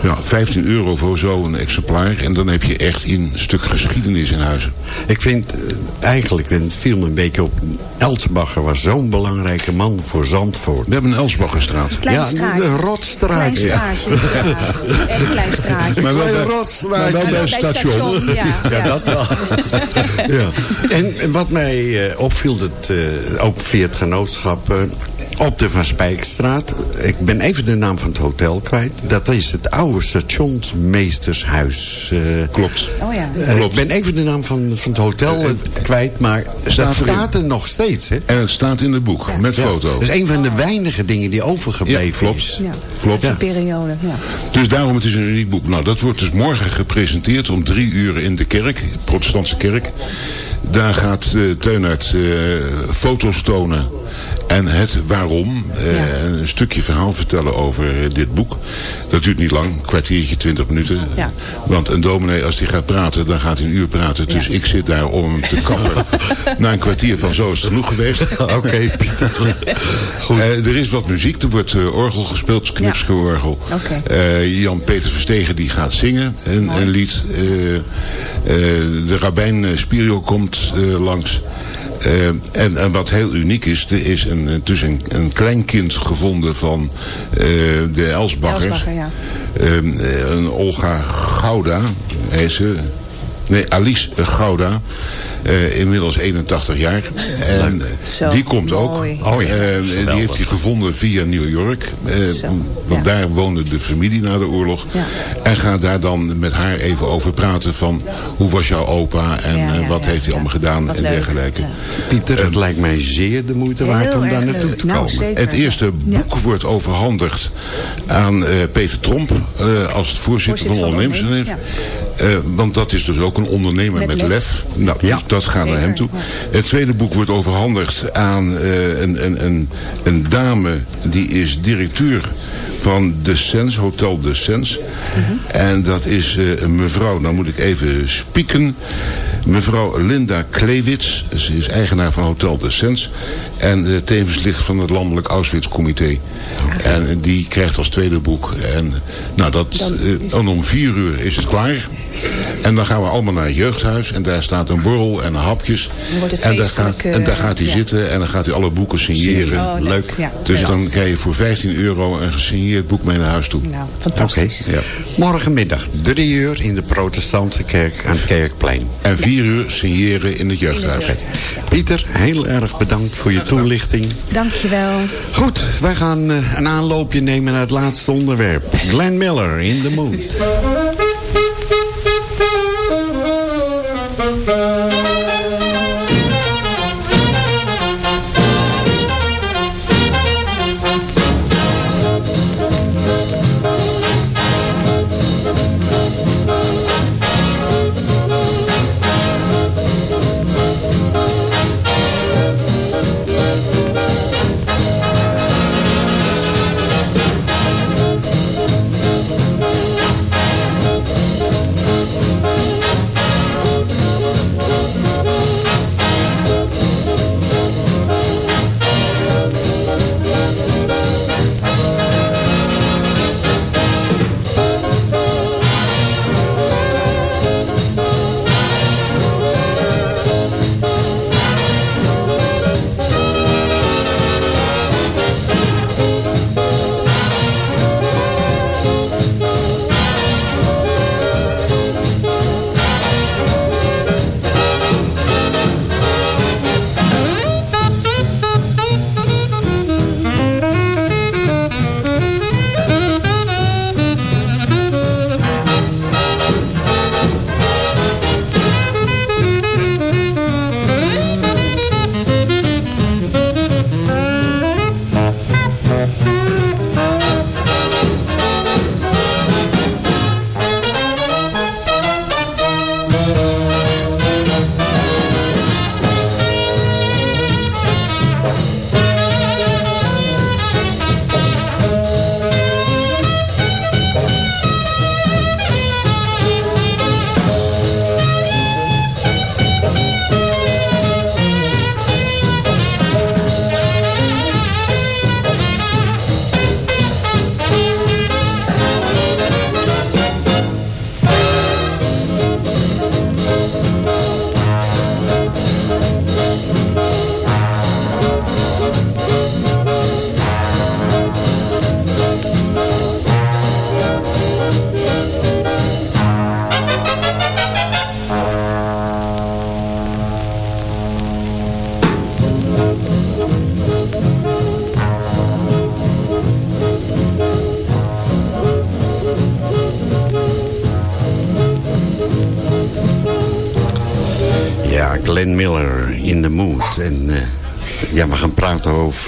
Ja, 15 euro voor zo'n exemplaar. En dan heb je echt een stuk geschiedenis in huis. Ik vind eh, eigenlijk, en het viel me een beetje op... Elsbacher was zo'n belangrijke man voor Zandvoort. We hebben een Elsbaggerstraat. Klein ja, straatje. de rotstraat. Klein ja. straatje. Ja. Echt klein straatje. Maar wel bij- rotstraat. maar wel bij het station. ja. Ja, ja. dat wel. ja. En wat mij eh, opviel, dat, eh, ook via het genootschap... op de Van Spijkstraat, ik ben even de naam van het hotel kwijt. Dat is het oude stationsmeestershuis. eh. Klopt. Oh ja. Eh, ik ben even de naam van, van het hotel eh, kwijt, maar staat dat erin. staat er nog steeds. Hè? En het staat in het boek, met foto. Dat is een van de weinige dingen die overgebleven Ja, klopt. is. Ja. Klopt. Die periode, ja. Dus daarom het is een uniek boek. Nou, dat wordt dus morgen gepresenteerd om drie uur in de kerk, de protestantse kerk. Daar gaat uh, Teunert uh, foto's tonen en het waarom. Uh, Ja. Een stukje verhaal vertellen over dit boek. Dat duurt niet lang, een kwartiertje, twintig minuten. Ja. Want een dominee, als hij gaat praten, dan gaat hij een uur praten. Dus ik zit daar om hem te kappen. Na een kwartier van zo is het genoeg geweest. Oké, Pieter. Goed. Uh, er is wat muziek. Er wordt uh, orgel gespeeld, knipsgeorgel. Ja. Okay. Uh, Jan-Peter Verstegen die gaat zingen een, een lied. Uh, de rabbijn Spirio komt langs. En, en, wat heel uniek is, er is een, dus een, een kleinkind gevonden van de Elsbakkers. Elsbakker, ja. een Olga Gouda, heet ze. Nee, Alice Gouda. Uh, inmiddels 81 jaar. En Zo, die komt ook. Oh, ja. uh, die heeft hij gevonden via New York. Uh, want ja. daar woonde de familie na de oorlog. Ja. En gaat daar dan met haar even over praten van... hoe was jouw opa en ja, wat heeft hij allemaal gedaan wat en leuk. dergelijke. Pieter, het lijkt mij zeer de moeite waard om daar naartoe te nou, komen. Het eerste boek wordt overhandigd aan Peter Tromp... als het voorzitter, voorzitter van de ondernemersvereniging. Eh, want dat is dus ook een ondernemer met, Met lef. lef. Nou, Ja. dus dat gaat naar hem toe. Het tweede boek wordt overhandigd aan eh, een, een, een, een dame... die is directeur van de Sens, Hotel de Sens. En dat is eh, een mevrouw, nou moet ik even spieken... Mevrouw Linda Klewits, ze is eigenaar van Hotel de Sens. En eh, tevens lid van het Landelijk Auschwitz-comité. En die krijgt als tweede boek. En nou, dat, en om vier uur is het klaar. En dan gaan we allemaal naar het jeugdhuis. En daar staat een borrel en hapjes. En, daar gaat, feestelijk, en daar eh, gaat hij ja. zitten en dan gaat hij alle boeken signeren. Oh, leuk. Ja. Dus Ja. dan krijg je voor 15 euro een gesigneerd boek mee naar huis toe. Nou, Oké. fantastisch. Ja. Morgenmiddag, drie uur in de protestantse kerk aan het Kerkplein. En vier uur signeren in het jeugdhuis. Pieter, heel erg bedankt voor je toelichting. Dankjewel. Goed, wij gaan eh, een aanloopje nemen naar het laatste onderwerp. Glenn Miller, In the Mood.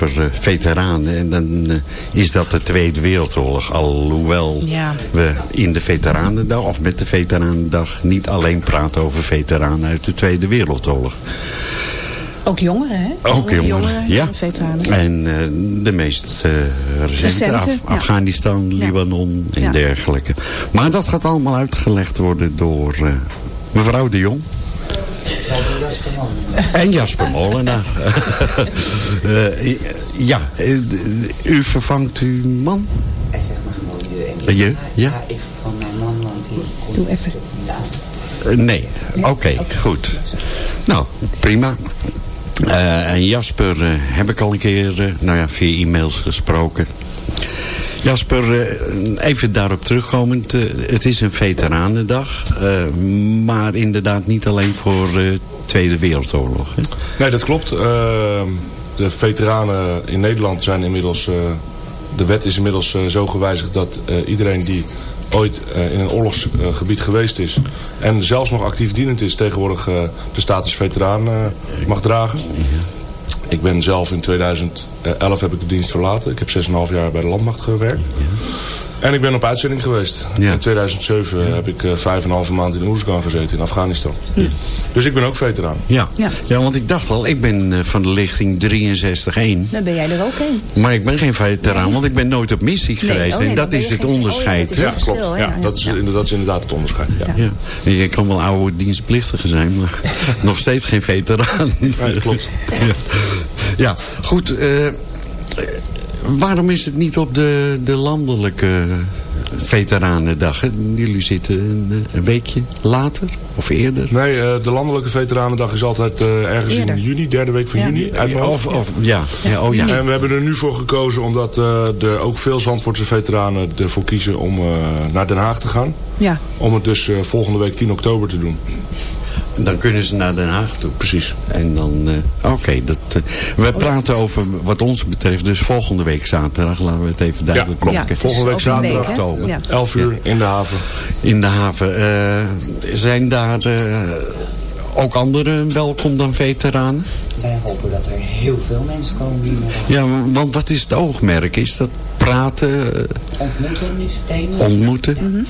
Over veteranen. En dan eh, is dat de Tweede Wereldoorlog. Alhoewel Ja. we in de Veteranendag, of met de Veteranendag... niet alleen praten over veteranen uit de Tweede Wereldoorlog. Ook jongeren, hè? Ook jongeren, ja. Veteranen. En eh, de meest eh, recente, Recente, Af- ja. Afghanistan, Ja. Libanon en dergelijke. Maar dat gaat allemaal uitgelegd worden door mevrouw de Jong. En Jasper Molenaar. Eh, ja, eh, u vervangt uw man? En zeg maar gewoon je en Je, ja? Ja, ik van mijn man, want die Doe even. niet aan. Eh, nee, oké, goed. Nou, prima. Eh, en Jasper eh, heb ik al een keer eh, nou ja, via e-mails gesproken. Jasper, eh, even daarop terugkomend. eh, het is een veteranendag. eh, maar inderdaad niet alleen voor Tweede Wereldoorlog. Hè? Nee, dat klopt. Uh, de veteranen in Nederland zijn inmiddels... Uh, de wet is inmiddels uh, zo gewijzigd dat iedereen die ooit in een oorlogsgebied geweest is... en zelfs nog actief dienend is, tegenwoordig de status veteraan mag dragen. Ik ben zelf in 2011 heb ik de dienst verlaten. Ik heb 6,5 jaar bij de landmacht gewerkt. En ik ben op uitzending geweest. In 2007 heb ik uh, vijf en een halve maand in Oezgan gezeten in Afghanistan. Dus ik ben ook veteraan. Ja. Ja. ja, want ik dacht al, ik ben uh, van de lichting 63-1. Dan ben jij er ook een. Maar ik ben geen veteraan, nee. want ik ben nooit op missie geweest. Oh, nee, en dat is het geen... onderscheid. Oh, ja, dat ja, klopt. Ja, dat, is, dat is inderdaad het onderscheid. Ja. Ja. Je kan wel oude dienstplichtige zijn, maar nog steeds geen veteraan. Dat klopt. Ja, goed. Uh, waarom is het niet op de, de landelijke veteranendag? Jullie zitten een, een, weekje later of eerder? Nee, uh, de landelijke veteranendag is altijd uh, ergens eerder. in juni, derde week van ja. juni. Uit ja, of, of, ja. ja. oh, ja. En we hebben er nu voor gekozen omdat uh, er ook veel Zandvoortse veteranen ervoor kiezen om naar Den Haag te gaan. Ja. Om het dus volgende week 10 oktober te doen. Dan kunnen ze naar Den Haag toe. Precies. En dan, uh, oké. dat. uh, we praten over wat ons betreft dus volgende week zaterdag. Laten we het even duidelijk ja, klopt. Ja, volgende week zaterdag oktober. Ja. 11 uur in de haven. In de haven. Uh, zijn daar ook anderen welkom dan veteranen? Wij hopen dat er heel veel mensen komen. Die ja, want wat is het oogmerk? Is dat praten? Ontmoeten is het thema. Ontmoeten. Mm -hmm.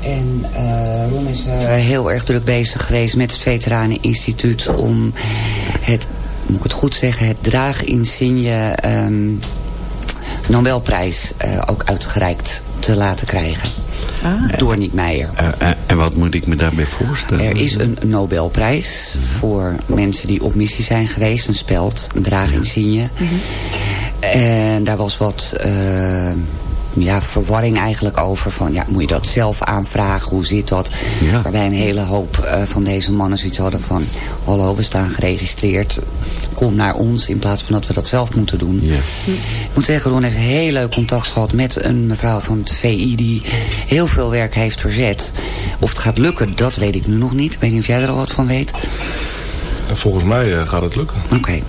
En uh, Ron is uh, heel erg druk bezig geweest met het Veteraneninstituut om het, moet ik het goed zeggen, het draaginsigne um, Nobelprijs uh, ook uitgereikt te laten krijgen. Ah. Door Nick Meijer. en wat moet ik me daarbij voorstellen? Er is een Nobelprijs voor mensen die op missie zijn geweest. Een speld, een draaginsigne. Mm -hmm. En daar was wat ja, verwarring eigenlijk over. Van, ja, moet je dat zelf aanvragen? Hoe zit dat? Ja. Waarbij een hele hoop uh, van deze mannen zoiets hadden van... hallo, we staan geregistreerd. Kom naar ons in plaats van dat we dat zelf moeten doen. Ja. Ik moet zeggen, Ron heeft heel leuk contact gehad met een mevrouw van het VI... die heel veel werk heeft verzet. Of het gaat lukken, dat weet ik nu nog niet. Ik weet niet of jij er al wat van weet. Volgens mij uh, gaat het lukken. Oké. Okay.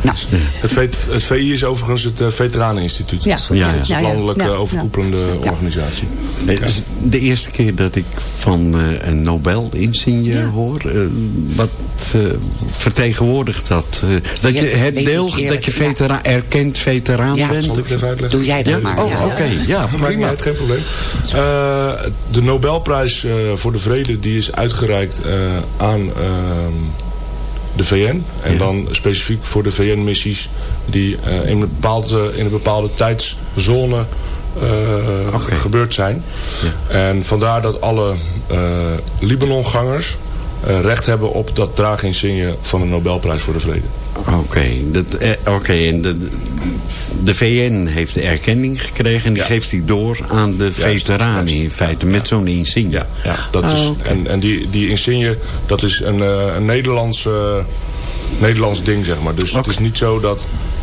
Nou. Het, het, VI is overigens het uh, Veteraneninstituut. Ja, ja, ja. Het landelijke ja, overkoepelende organisatie. Het is de eerste keer dat ik van uh, een Nobel-insigne hoor. Uh, wat vertegenwoordigt dat? dat je het deel dat je vetera erkend veteraan bent? Zal ik het even uitleggen? Doe jij dat maar. Oh, oké. Okay. Ja, prima. geen probleem. de Nobelprijs voor de Vrede die is uitgereikt aan ehm, de VN. En ja. dan specifiek voor de VN-missies die uh, in, een bepaalde, in een bepaalde tijdszone uh, okay. gebeurd zijn. Ja. En vandaar dat alle uh, Libanongangers recht hebben op dat draaginsigne van de Nobelprijs voor de Vrede. Oké, okay. eh, okay. en de, de VN heeft de erkenning gekregen en die ja. geeft die door aan de veteranen in feite met zo'n insigne. Ja, ja dat Ah, is, en, en die, die insigne, dat is een, uh, een Nederlands, uh, Nederlands ding zeg maar. Dus het is niet zo dat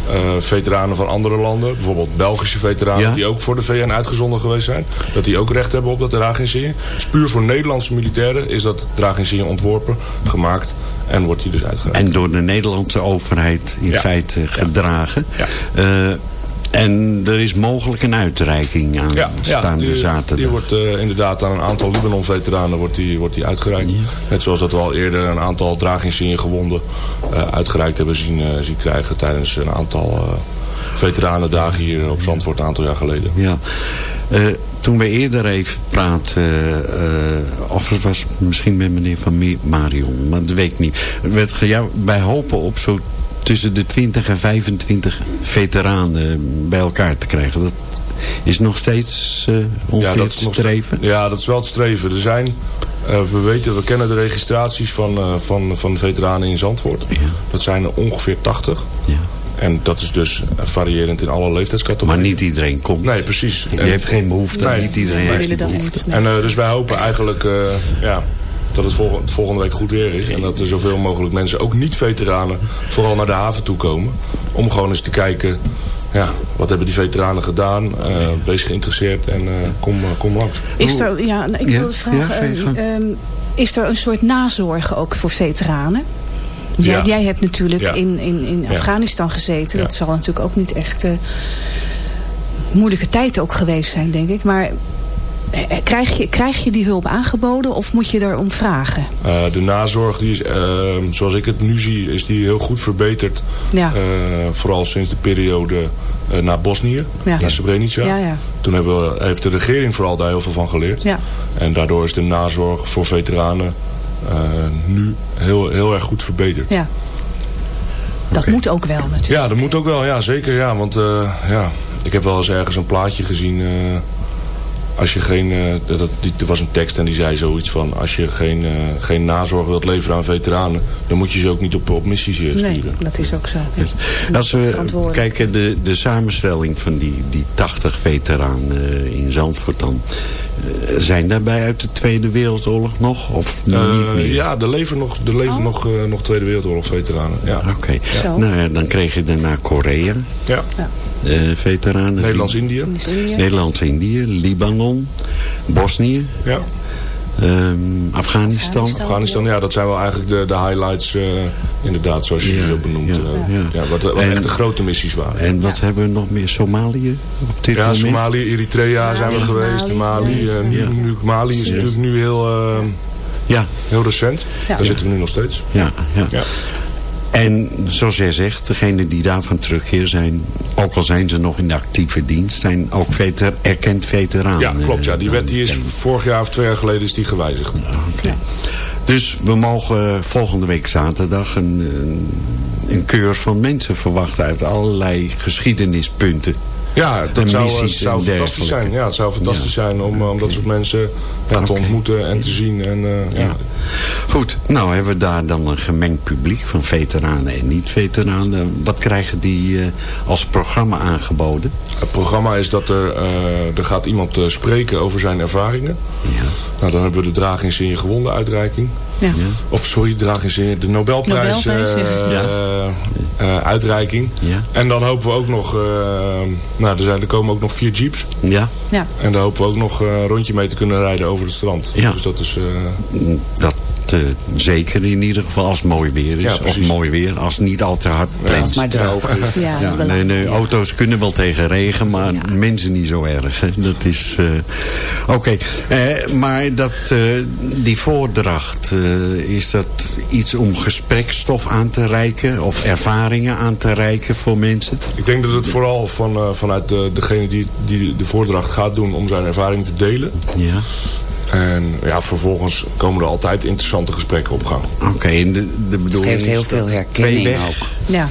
uh, veteranen van andere landen, bijvoorbeeld Belgische veteranen Ja. die ook voor de VN uitgezonden geweest zijn, dat die ook recht hebben op dat draaginsigne. Dus puur voor Nederlandse militairen is dat draaginsigne ontworpen, gemaakt en wordt die dus uitgereikt. En door de Nederlandse overheid in Ja. feite gedragen. Ja. Eh, en er is mogelijk een uitreiking aan Ja, ja staande die, zaterdag. die wordt eh, inderdaad aan een aantal Libanon-veteranen wordt die, wordt die uitgereikt. Net zoals dat we al eerder een aantal draaginsignie gewonden eh, uitgereikt hebben zien, zien krijgen tijdens een aantal veteranendagen hier op Zandvoort een aantal jaar geleden. Ja. Eh, toen we eerder even praten, eh, of het was misschien met meneer Van Marion, maar dat weet ik niet. Werd ja, wij hopen op zo tussen de 20 en 25 veteranen bij elkaar te krijgen. Dat is nog steeds uh, ongeveer dat het is nog streven. Ja, dat is wel het streven. Er zijn, we weten, we kennen de registraties van, van, van veteranen in Zandvoort. Dat zijn er ongeveer 80. Ja. En dat is dus variërend in alle leeftijdscategorieën. Maar niet iedereen komt. Nee, precies. Je En- heeft geen behoefte. Nee. Niet iedereen Nee. heeft willen die dat behoefte. En eh, dus wij hopen eigenlijk eh, ja, dat het volg- volgende week goed weer is. En dat er zoveel mogelijk mensen, ook niet-veteranen, vooral naar de haven toe komen. Om gewoon eens te kijken, ja, wat hebben die veteranen gedaan? Eh, wees geïnteresseerd en eh, kom, kom langs. Is er, ja, nou, ik wil vragen, ja, je gang. ehm, is er een soort nazorg ook voor veteranen? Jij, Ja. jij hebt natuurlijk Ja. in, in, in. Afghanistan gezeten. Dat zal natuurlijk ook niet echt eh, moeilijke tijd ook geweest zijn, denk ik. Maar Eh, eh, Krijg je, krijg je die hulp aangeboden of moet je erom vragen? De nazorg, die is, eh, zoals ik het nu zie, is die heel goed verbeterd. Ja. Vooral sinds de periode eh, na Bosnië, Ja. naar Srebrenica. Ja, ja. Toen hebben heeft de regering vooral daar heel veel van geleerd. Ja. En daardoor is de nazorg voor veteranen nu heel, heel erg goed verbeterd. Ja. Dat moet ook wel natuurlijk. Ja, dat moet ook wel. Ja, zeker. Ja, want eh, ja, ik heb wel eens ergens een plaatje gezien. Als je geen, eh, dat, er was een tekst en die zei zoiets van... als je geen, eh, geen nazorg wilt leveren aan veteranen... dan moet je ze ook niet op, op missies eh, sturen. Nee, dat is ook zo. Ja. Als we kijken, de, de samenstelling van die, die 80 veteranen eh, in Zandvoort dan... zijn daarbij uit de Tweede Wereldoorlog nog? Of niet meer? ja, er leven nog, er leven nog, eh, nog Tweede Wereldoorlog veteranen. Ja. Oké. Nou ja, dan kreeg je daarna Korea. Ja. eh, veteranen. Nederlands-Indië. Nederlands-Indië, Libanon, Bosnië, Ja. ehm, Afghanistan. Afghanistan, ja, dat zijn wel eigenlijk de, de highlights, eh, inderdaad, zoals je Ja, ze zo benoemt. ja, eh, ja. ja. wat wat En- echt de grote missies waren. En wat hebben we nog meer? Somalië op dit Ja, moment? Somalië, Eritrea zijn we geweest. Mali, Mali, eh, nu, Mali is natuurlijk nu heel, eh, Ja, heel recent. Ja. Daar zitten we nu nog steeds. ja, ja. En zoals jij zegt, degenen die daarvan terugkeer zijn... ook al zijn ze nog in de actieve dienst... zijn ook veter, erkend veteraan. Ja, klopt. Ja. eh, Die dan wet die is vorig jaar of twee jaar geleden is die gewijzigd. Dus we mogen volgende week zaterdag een, een, een keur van mensen verwachten... uit allerlei geschiedenispunten. Ja, dat zou, het zou fantastisch zijn. Ja, het zou fantastisch Ja. zijn om, eh, om dat soort mensen ja, te ontmoeten en te zien. En, eh, ja. Goed, nou hebben we daar dan een gemengd publiek van veteranen en niet-veteranen. Wat krijgen die eh, als programma aangeboden? Het programma is dat er, eh, er gaat iemand eh, spreken over zijn ervaringen. Ja. Nou, dan hebben we de Draag in Zin je gewonden uitreiking. Ja. Of sorry, de Nobelprijs, Nobelprijs, ja. eh, Ja. eh, uitreiking. Ja. En dan hopen we ook nog, eh, nou er, zijn, er komen ook nog vier jeeps. Ja, Ja. En daar hopen we ook nog eh, een rondje mee te kunnen rijden over het strand. Ja. Dus dat is... eh, dat eh, zeker in ieder geval als het mooi weer is. Ja, of mooi weer, als het niet al te hard Als plenst. het maar droog is. Ja, Ja, nee, nee, auto's kunnen wel tegen regen, maar Ja. mensen niet zo erg. Hè. Dat is... eh, Oké, eh, maar dat, eh, die voordracht, eh, is dat iets om gesprekstof aan te reiken... of ervaringen aan te reiken voor mensen? Ik denk dat het vooral van, eh, vanuit de, degene die, die de voordracht gaat doen om zijn ervaring te delen. Ja. En ja, vervolgens komen er altijd interessante gesprekken op gang. Oké, en de, de bedoeling geeft heel is veel herkenning ook. Ja.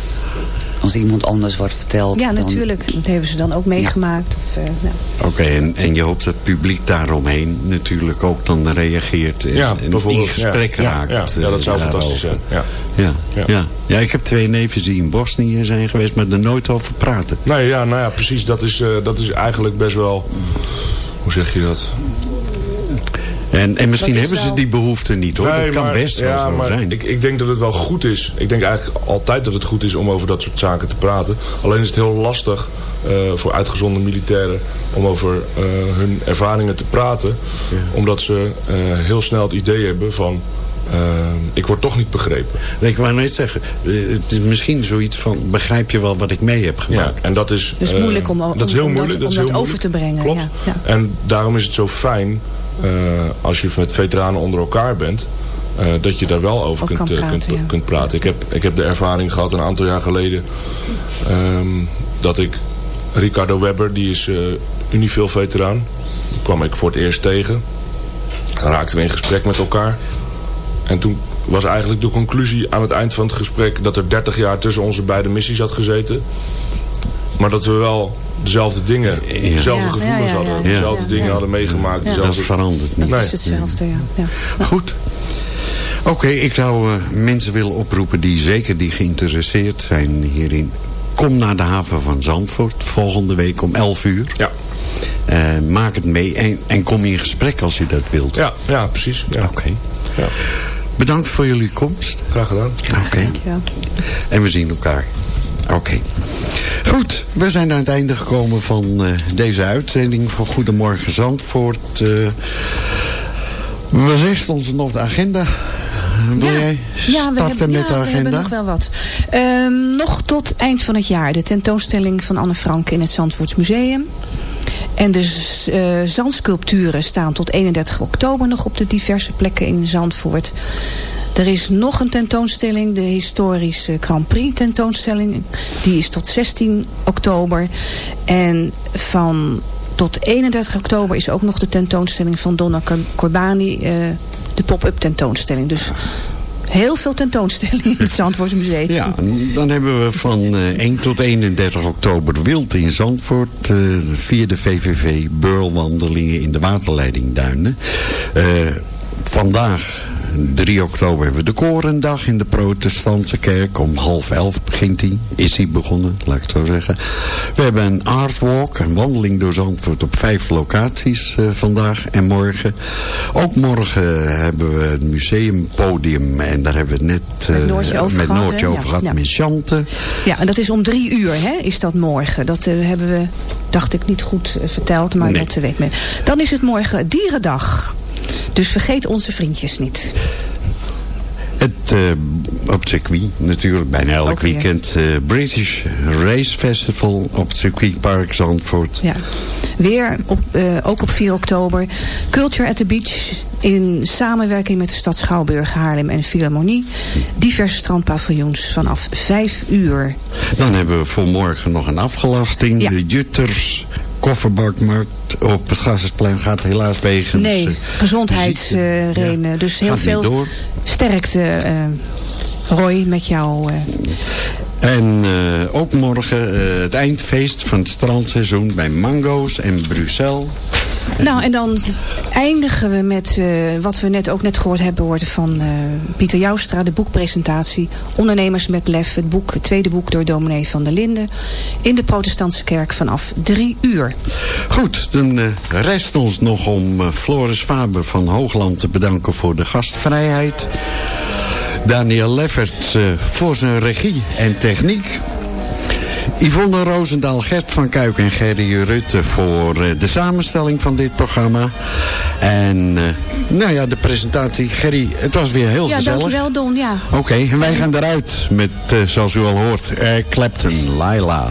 Als iemand anders wordt verteld. ja, dan, natuurlijk. Dat hebben ze dan ook meegemaakt. Of, eh, nou. Oké, en, en je hoopt dat het publiek daaromheen natuurlijk ook dan reageert en, Ja, en in bijvoorbeeld, gesprek ja. raakt. Ja, ja, dat eh, zou fantastisch zijn. daarover. Ja. Ja, Ja. ja. Ja. ik heb twee neven die in Bosnië zijn geweest, maar er nooit over praten. Nee, ja, nou ja, precies. Dat is, eh, dat is eigenlijk best wel... Hoe zeg je dat? En, en misschien hebben ze die behoefte niet hoor. Nee, dat kan maar- best wel ja, zo maar zijn. Ik, ik denk dat het wel goed is. Ik denk eigenlijk altijd dat het goed is om over dat soort zaken te praten. Alleen is het heel lastig eh, voor uitgezonde militairen om over eh, hun ervaringen te praten. Omdat ze eh, heel snel het idee hebben van... eh, ik word toch niet begrepen. Nee, ik wou net zeggen, eh, het is misschien zoiets van, begrijp je wel wat ik mee heb Ja, gemaakt? en dat is, Dat is eh, moeilijk om- om- dat is heel om dat- moeilijk, om is dat heel over moeilijk. te brengen, Klopt. ja, ja. En daarom is het zo fijn eh, als je met veteranen onder elkaar bent. eh, dat je daar wel over kunt, kan praten, kunt, ja. kunt praten. Ik heb, ik heb de ervaring gehad een aantal jaar geleden. ehm, dat ik Ricardo Webber, die is eh Unifil veteraan. Die kwam ik voor het eerst tegen. Dan raakten we in gesprek met elkaar. En toen was eigenlijk de conclusie aan het eind van het gesprek... dat er 30 jaar tussen onze beide missies had gezeten. Maar dat we wel dezelfde dingen, dezelfde Ja, gevoelens ja, ja, hadden. Dezelfde Ja, dingen ja. hadden meegemaakt. Dezelfde- Dat verandert niet. Dat Nee. is hetzelfde, ja. ja. Goed. Oké, ik zou eh, mensen willen oproepen die zeker die geïnteresseerd zijn hierin. Kom naar de haven van Zandvoort volgende week om 11 uur. Ja, Eh, maak het mee en, en kom in gesprek als je dat wilt. ja, ja precies. Ja. Oké. Ja. Bedankt voor jullie komst. Graag gedaan. Oké. Dankjewel. En we zien elkaar. Oké. Goed, we zijn aan het einde gekomen van eh, deze uitzending van Goedemorgen Zandvoort. Eh, we zesten ons nog de agenda. Wil jij Ja, we starten hebben, met ja, de we hebben agenda? nog wel wat. Ehm, nog tot eind van het jaar de tentoonstelling van Anne Frank in het Zandvoorts Museum. En de eh, zandsculpturen staan tot 31 oktober nog op de diverse plekken in Zandvoort. Er is nog een tentoonstelling, de historische Grand Prix tentoonstelling. Die is tot 16 oktober. En van tot 31 oktober is ook nog de tentoonstelling van Donna Cor- Corbani. eh, de pop-up tentoonstelling. Dus heel veel tentoonstellingen in het Zandvoortse Museum. Ja, dan hebben we van eh, 1 tot 31 oktober wild in Zandvoort. eh, via de VVV beurlwandelingen in de waterleidingduinen. Eh, vandaag, 3 oktober, hebben we de Korendag in de protestantse kerk. Om half elf begint die. Is die begonnen, laat ik het zo zeggen. We hebben een artwalk, een wandeling door Zandvoort op vijf locaties eh, vandaag en morgen. Ook morgen hebben we het museumpodium. En daar hebben we het net Met eh, Noortje over met gehad, Noortje over Ja, gehad ja. met Chante. Ja, en dat is om drie uur, hè, is dat morgen. Dat eh, hebben we, dacht ik, niet goed verteld, maar Nee. dat weet men. Dan is het morgen Dierendag. Dus vergeet onze vriendjes niet. Het, eh, op het circuit, natuurlijk bijna elk weekend. eh, British Race Festival op het circuitpark Zandvoort. Ja. Weer, op, eh, ook op 4 oktober, Culture at the Beach... in samenwerking met de stad Schouwburg, Haarlem en Philharmonie. Diverse strandpaviljoens vanaf 5 uur. Dan hebben we voor morgen nog een afgelasting. Ja. De Jutters kofferbakmarkt op het Gazersplein gaat helaas wegens... Nee, eh, gezondheidsredenen. dus heel Gaat veel door. sterkte, eh, Roy, met jou... eh, En ook morgen het eindfeest van het strandseizoen bij Mango's en Bruxelles. Nou, en dan eindigen we met eh, wat we net ook net gehoord hebben worden van eh, Pieter Joustra, de boekpresentatie. Ondernemers met lef, het boek, tweede boek door dominee van der Linden. In de protestantse kerk vanaf drie uur. Goed, dan eh, rest ons nog om Floris Faber van Hoogland te bedanken voor de gastvrijheid. Daniel Leffert voor zijn regie en techniek. Yvonne Roosendaal, Gert van Kuik en Gerry Rutte voor eh, de samenstelling van dit programma. En eh, nou ja, de presentatie. Gerry, het was weer heel ja, gezellig. dankjewel Don. Ja. Oké, en wij gaan eruit met, eh, zoals u al hoort, Clapton, Laila.